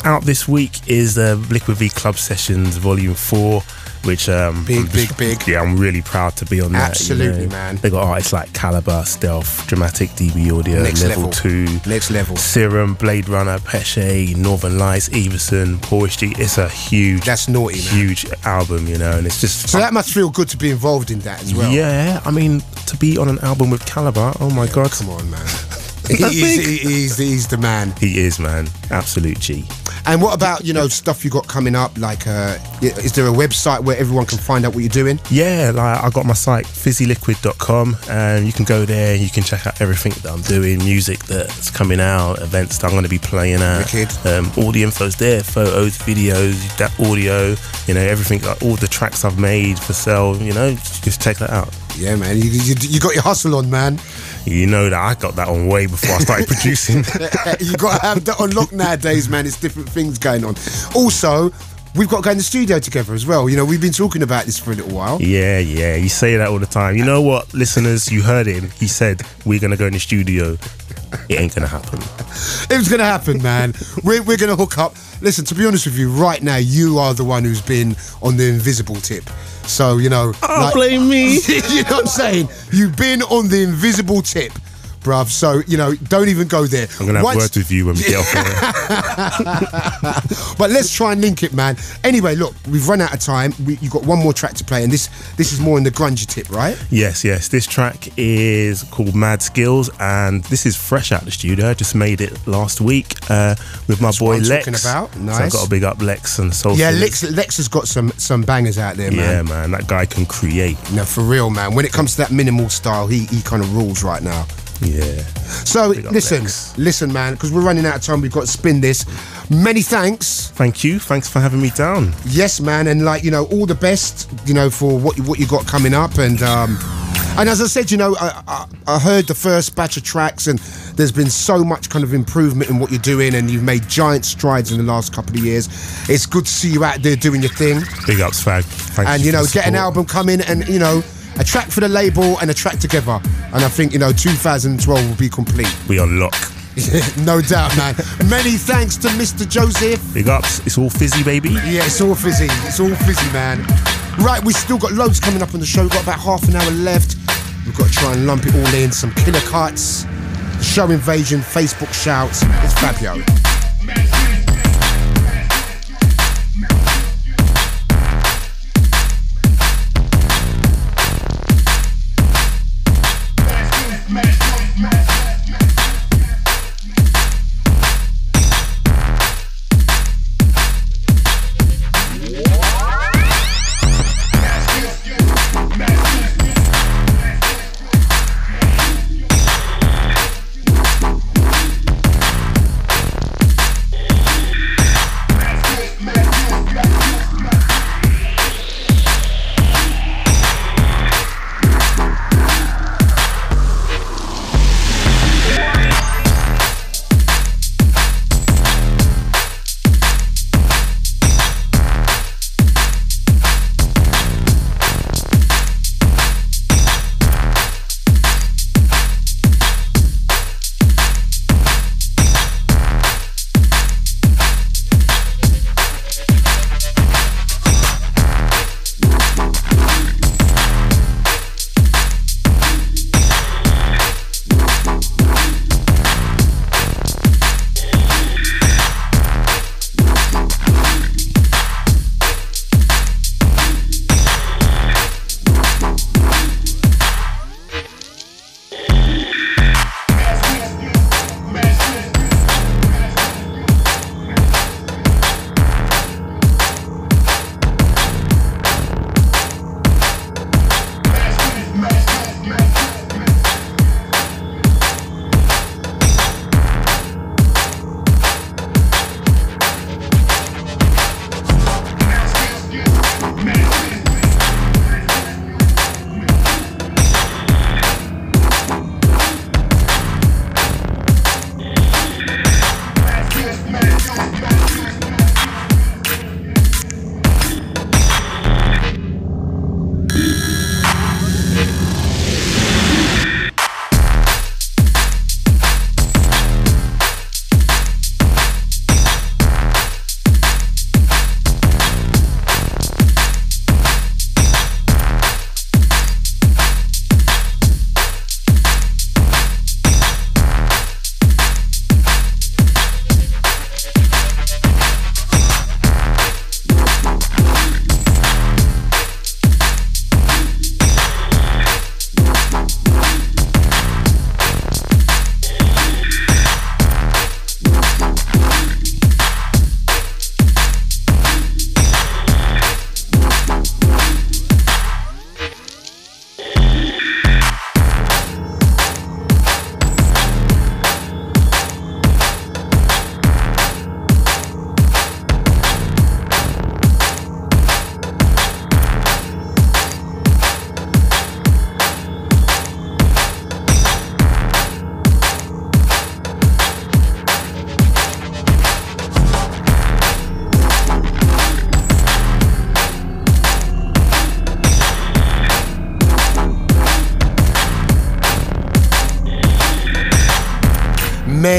out this week is uh, Liquid V Club Sessions Volume Four, which um,
Big,
I'm just-
big, big.
Yeah, I'm really proud to be on that. you
Absolutely,
know.
man.
They got artists like Calibre, Stealth, Dramatic, DB Audio,
Next
Level,
level.
Two,
Next level.
Serum, Blade Runner, Pesce, Northern Lights, Everson, G. It's a huge,
That's naughty, man.
huge album, you know, and it's just
So that must feel good to be involved in that as well.
yeah. I mean, to be on an album with Calibre, oh my god,
Come on, man. He is, he, he's, he's the man.
he is man, absolute G.
And what about you know stuff you got coming up? Like, uh, is there a website where everyone can find out what you're doing?
Yeah, like I got my site fizzyliquid.com and you can go there and you can check out everything that I'm doing, music that's coming out, events that I'm going to be playing at.
Wicked.
Um, all the info's there, photos, videos, that audio, you know, everything, like all the tracks I've made for sale, you know, just check that out.
Yeah, man. You, you, you got your hustle on, man.
You know that I got that on way before I started producing.
you got to have that on lock nowadays, man. It's different things going on. Also, we've got to go in the studio together as well. You know, we've been talking about this for a little while.
Yeah, yeah, you say that all the time. You know what, listeners, you heard him. He said, We're gonna go in the studio. It ain't gonna happen.
It was going to happen, man. we're we're going to hook up. Listen, to be honest with you, right now, you are the one who's been on the invisible tip. So, you know.
Oh,
like-
blame me.
you know what I'm saying? You've been on the invisible tip, bruv. So, you know, don't even go there.
I'm gonna have
Once-
words with you when we get off there.
But let's try and link it, man. Anyway, look, we've run out of time. We, you got one more track to play, and this this is more in the grungy tip, right?
Yes, yes. This track is called Mad Skills, and this is fresh out the studio. I just made it last week uh, with my boy Lex.
talking about.
So I've got to big up Lex and Soul.
Yeah, Lex, Lex has got some some bangers out there, man.
Yeah,
man.
man, that guy can create.
No, for real, man. When it comes to that minimal style, he he kind of rules right now.
Yeah.
So listen, listen, man, because we're running out of time. We've got to spin this. Many thanks.
Thank you. Thanks for having me down.
Yes, man, and like you know, all the best, you know, for what you, what you got coming up, and um, and as I said, you know, I, I, I heard the first batch of tracks, and there's been so much kind of improvement in what you're doing, and you've made giant strides in the last couple of years. It's good to see you out there doing your thing,
Big ups, Fabs. Thank
and
you,
you know, get an album coming, and you know, a track for the label and a track together, and I think you know, 2012 will be complete.
We on lock.
no doubt, man. Many thanks to Mr. Joseph.
Big ups. It's all fizzy, baby.
Yeah, it's all fizzy. It's all fizzy, man. Right, we've still got loads coming up on the show. We've got about half an hour left. We've got to try and lump it all in. Some killer cuts, show invasion, Facebook shouts. It's Fabio.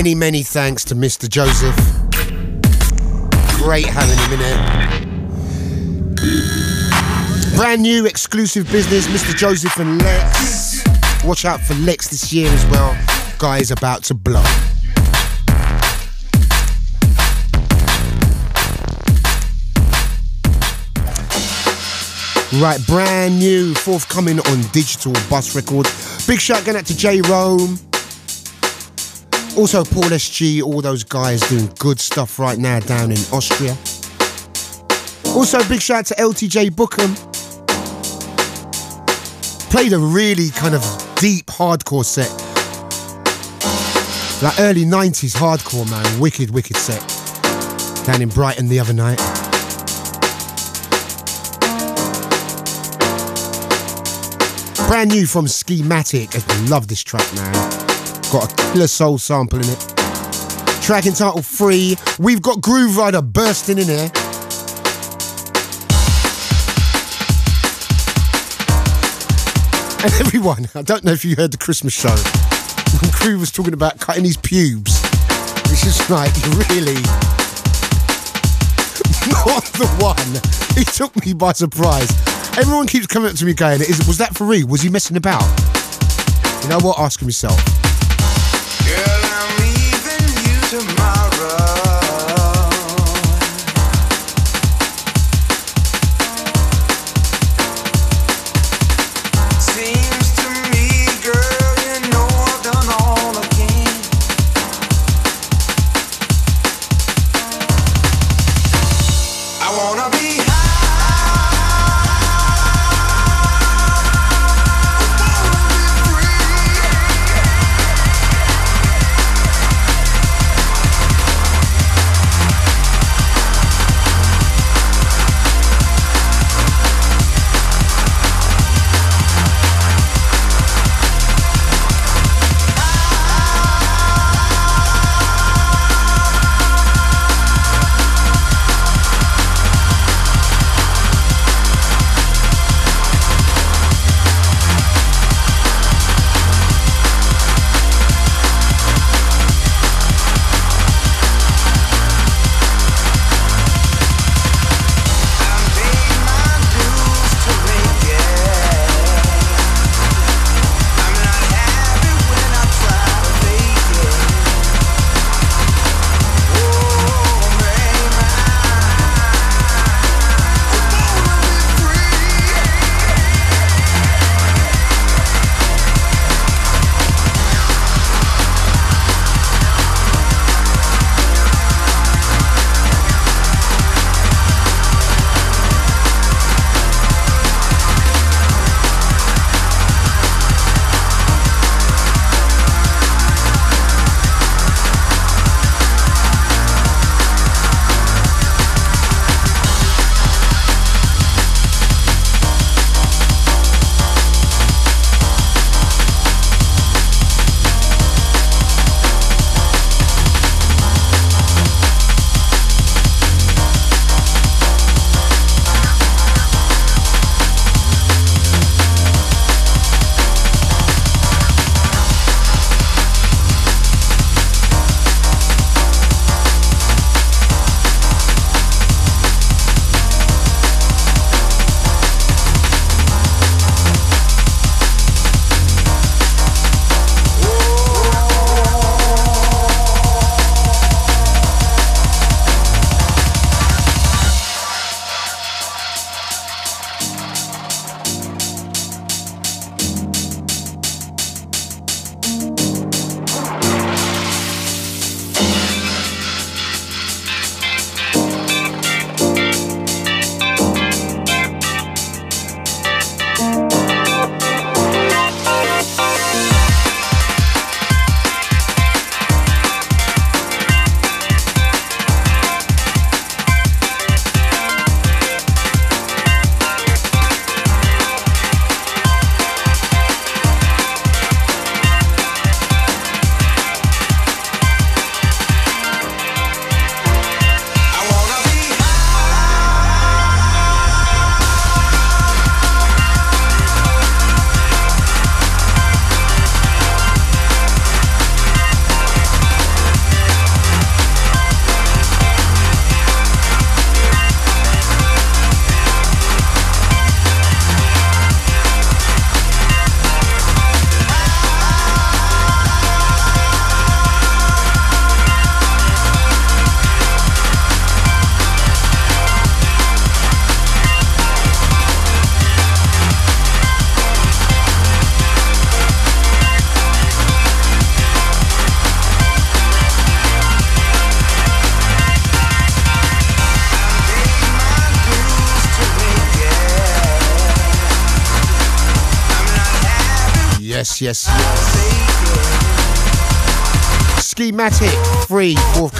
Many, many thanks to Mr. Joseph. Great having him in it. Brand new exclusive business, Mr. Joseph and Lex. Watch out for Lex this year as well. Guy's about to blow. Right, brand new, forthcoming on digital bus records. Big shout going out to J Rome. Also, Paul SG, all those guys doing good stuff right now down in Austria. Also, big shout out to LTJ Bukem. Played a really kind of deep hardcore set. Like early 90s hardcore, man. Wicked, wicked set. Down in Brighton the other night. Brand new from Schematic. I love this track, man. Got a killer soul sample in it. Track entitled Free. We've got Grooverider bursting in here. And everyone, I don't know if you heard the Christmas show. When Groove was talking about cutting his pubes. It's just like, really not the one. He took me by surprise. Everyone keeps coming up to me going, Is, was that for real? Was he messing about? You know what? Ask yourself.
Girl, I'm leaving you tomorrow.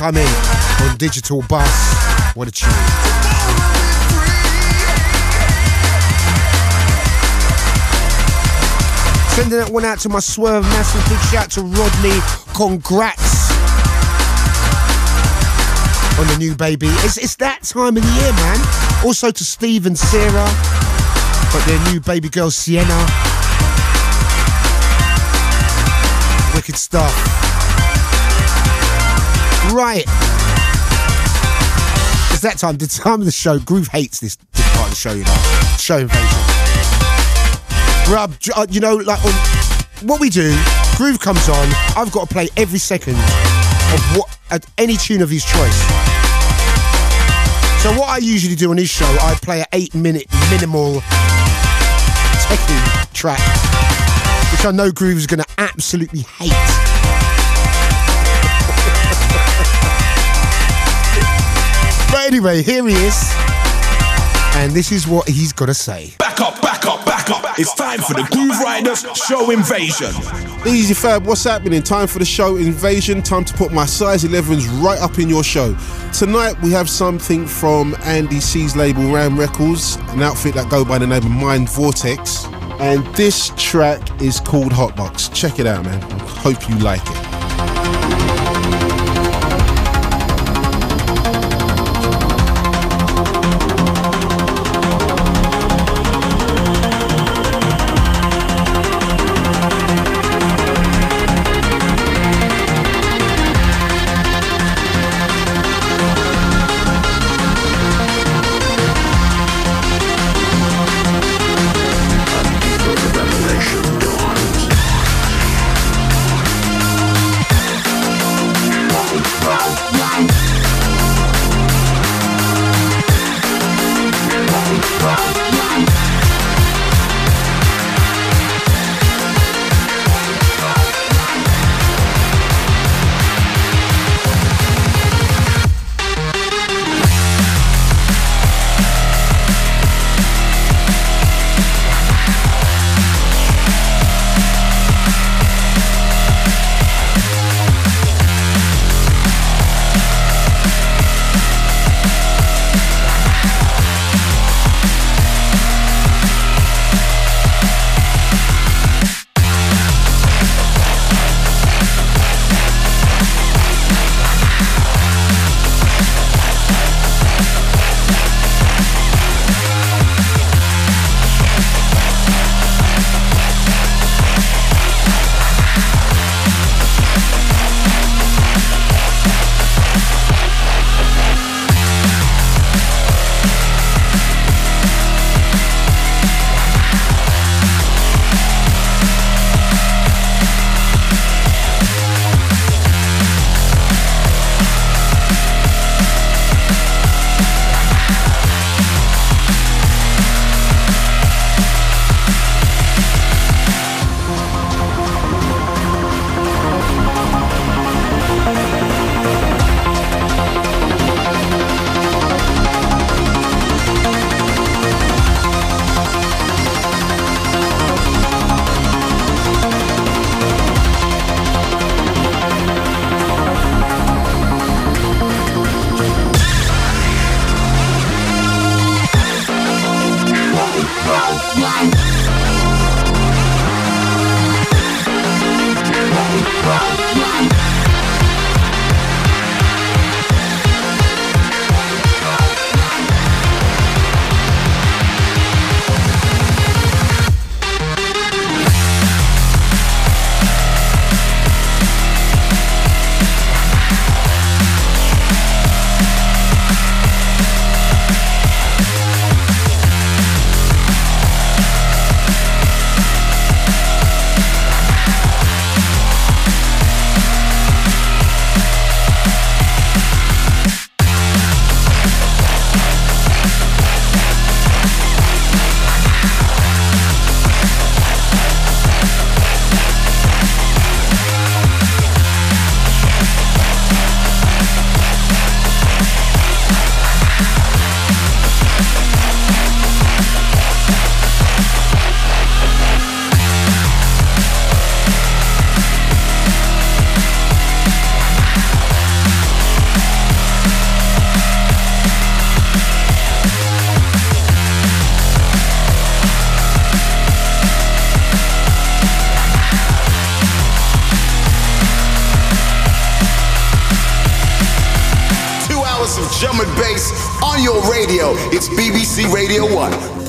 Forthcoming on Digital Bus. What a tune. Sending that one out to my swerve massive big shout to Rodney. Congrats on the new baby. It's, it's that time of the year, man. Also to Steve and Sarah, got their new baby girl Sienna. Wicked stuff. Right. It's that time, the time of the show. Groove hates this, this part of the show, you know. Show invasion. J- uh, you know, like on what we do, Groove comes on, I've got to play every second of what at any tune of his choice. So what I usually do on his show, I play an eight minute minimal techie track, which I know Groove's gonna absolutely hate. But anyway, here he is. And this is what he's gotta say.
Back up, back up, back up. It's time for the Grooverider's Show Invasion.
Easy Fab, what's happening? Time for the show Invasion. Time to put my size 11s right up in your show. Tonight we have something from Andy C's label Ram Records, an outfit that go by the name of Mind Vortex. And this track is called Hotbox. Check it out, man. Hope you like it.
On your radio. It's BBC Radio 1.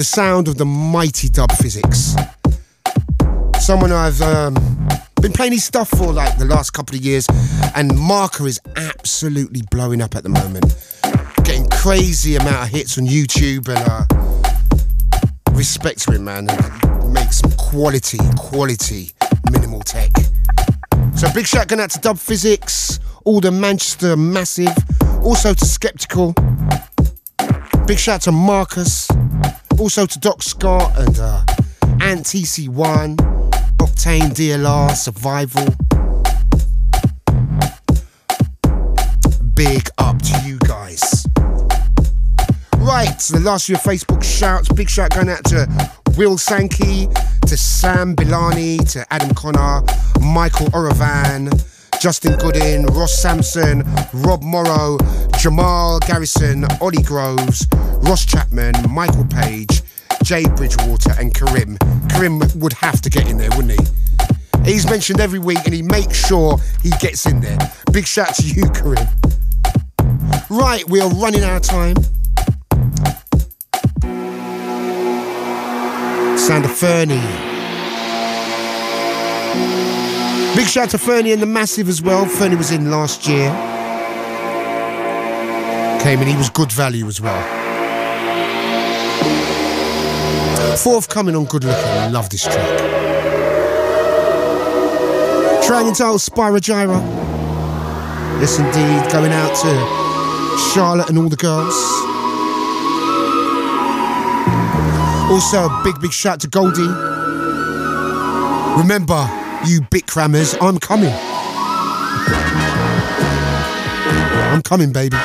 The sound of the mighty Dub Phizix. Someone I've um, been playing his stuff for like the last couple of years, and Marka is absolutely blowing up at the moment. Getting crazy amount of hits on YouTube, and uh, respect to him, man. Make some quality, quality minimal tech. So big shout going out to Dub Phizix, all the Manchester Massive, also to Skeptical. Big shout to Marcus, also to Doc Scott and uh, Ant TC1, Octane DLR, Survival. Big up to you guys. Right, the last of your Facebook shouts. Big shout going out to Will Sankey, to Sam Bilani, to Adam Connor, Michael Oravan, Justin Goodin, Ross Sampson, Rob Morrow, Jamal Garrison, Ollie Groves, Ross Chapman, Michael Page, Jay Bridgewater, and Karim. Karim would have to get in there, wouldn't he? He's mentioned every week and he makes sure he gets in there. Big shout to you, Karim. Right, we are running out of time. Sander Fernie. Big shout out to Fernie and the Massive as well. Fernie was in last year. Came in, he was good value as well. Forthcoming on Good Looking. Love this track. Track entitled Spyro Gyra. Yes, indeed. Going out to Charlotte and all the girls. Also, a big, big shout to Goldie. Remember, you bit crammers, I'm coming. I'm coming, baby.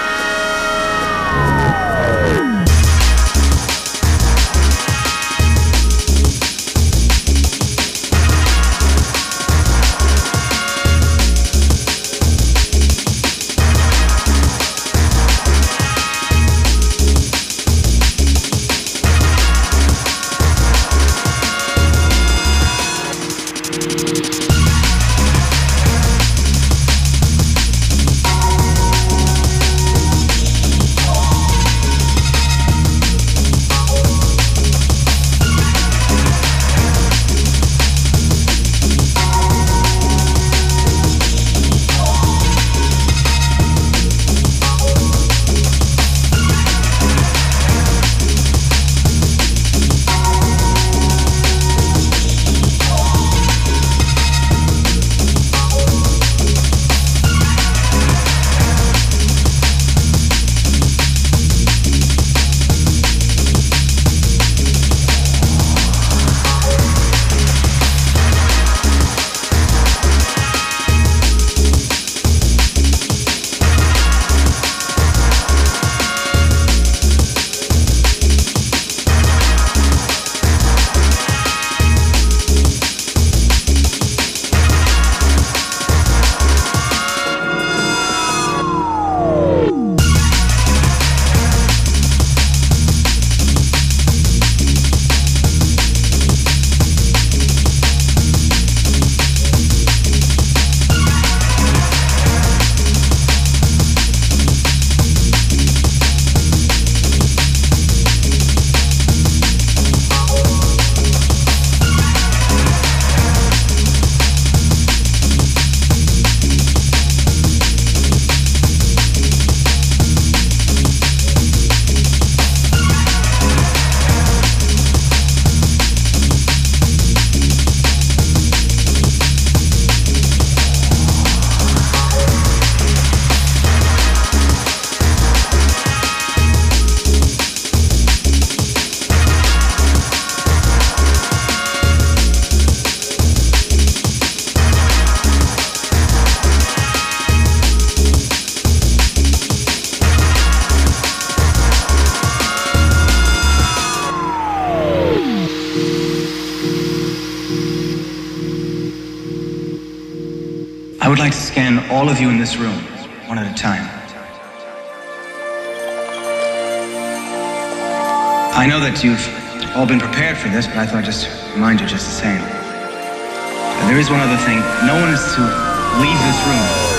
Room, one at a time. I know that you've all been prepared for this, but I thought I'd just remind you just the same. There is one other thing. No one is to leave this room.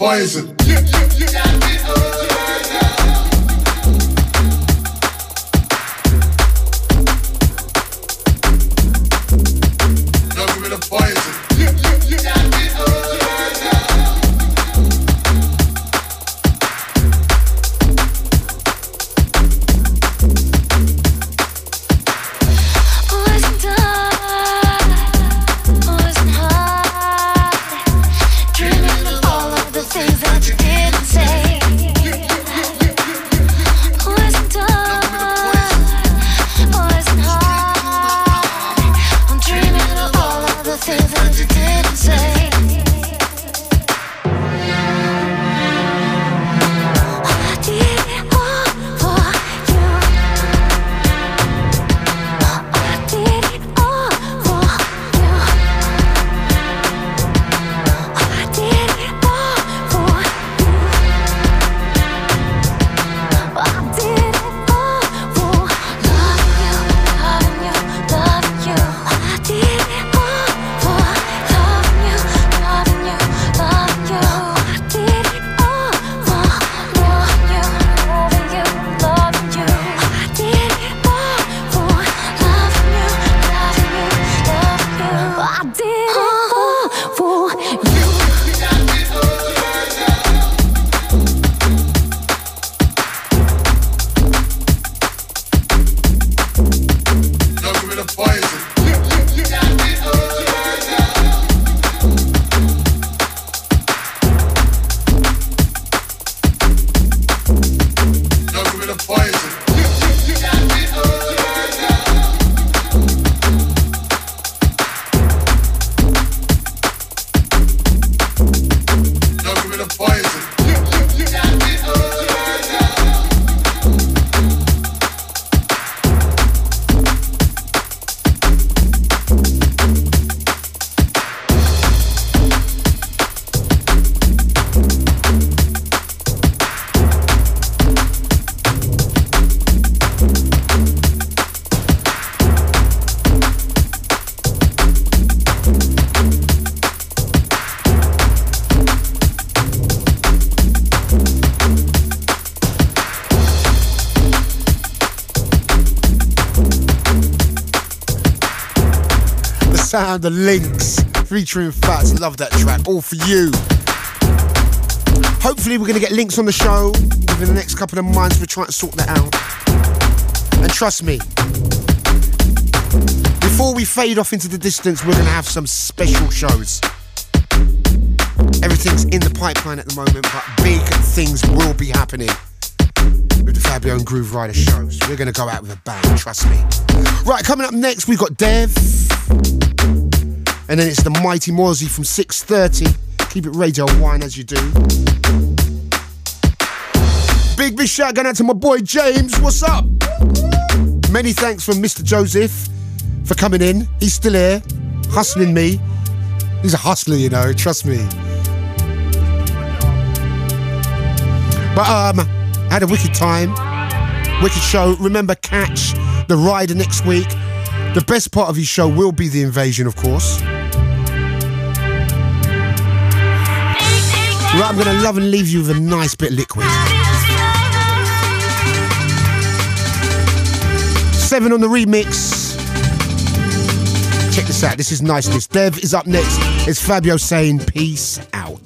No, give me the The
Lynx featuring Fats. Love that track. All for you. Hopefully, we're going to get Lynx on the show within the next couple of months. We're trying to sort that out. And trust me, before we fade off into the distance, we're going to have some special shows. Everything's in the pipeline at the moment, but big things will be happening with the Fabio and Grooverider shows. We're going to go out with a bang, trust me. Right, coming up next, we've got Dev. And then it's the Mighty Morsey from 6.30. Keep it Radio 1 as you do. Big, big shout going out to my boy James. What's up? Many thanks from Mr. Joseph for coming in. He's still here, hustling me. He's a hustler, you know, trust me. But um, had a wicked time, wicked show. Remember, catch the rider next week. The best part of his show will be the invasion, of course. Right, I'm gonna love and leave you with a nice bit of liquid. Seven on the remix. Check this out. This is niceness. Dev is up next. It's Fabio saying peace out.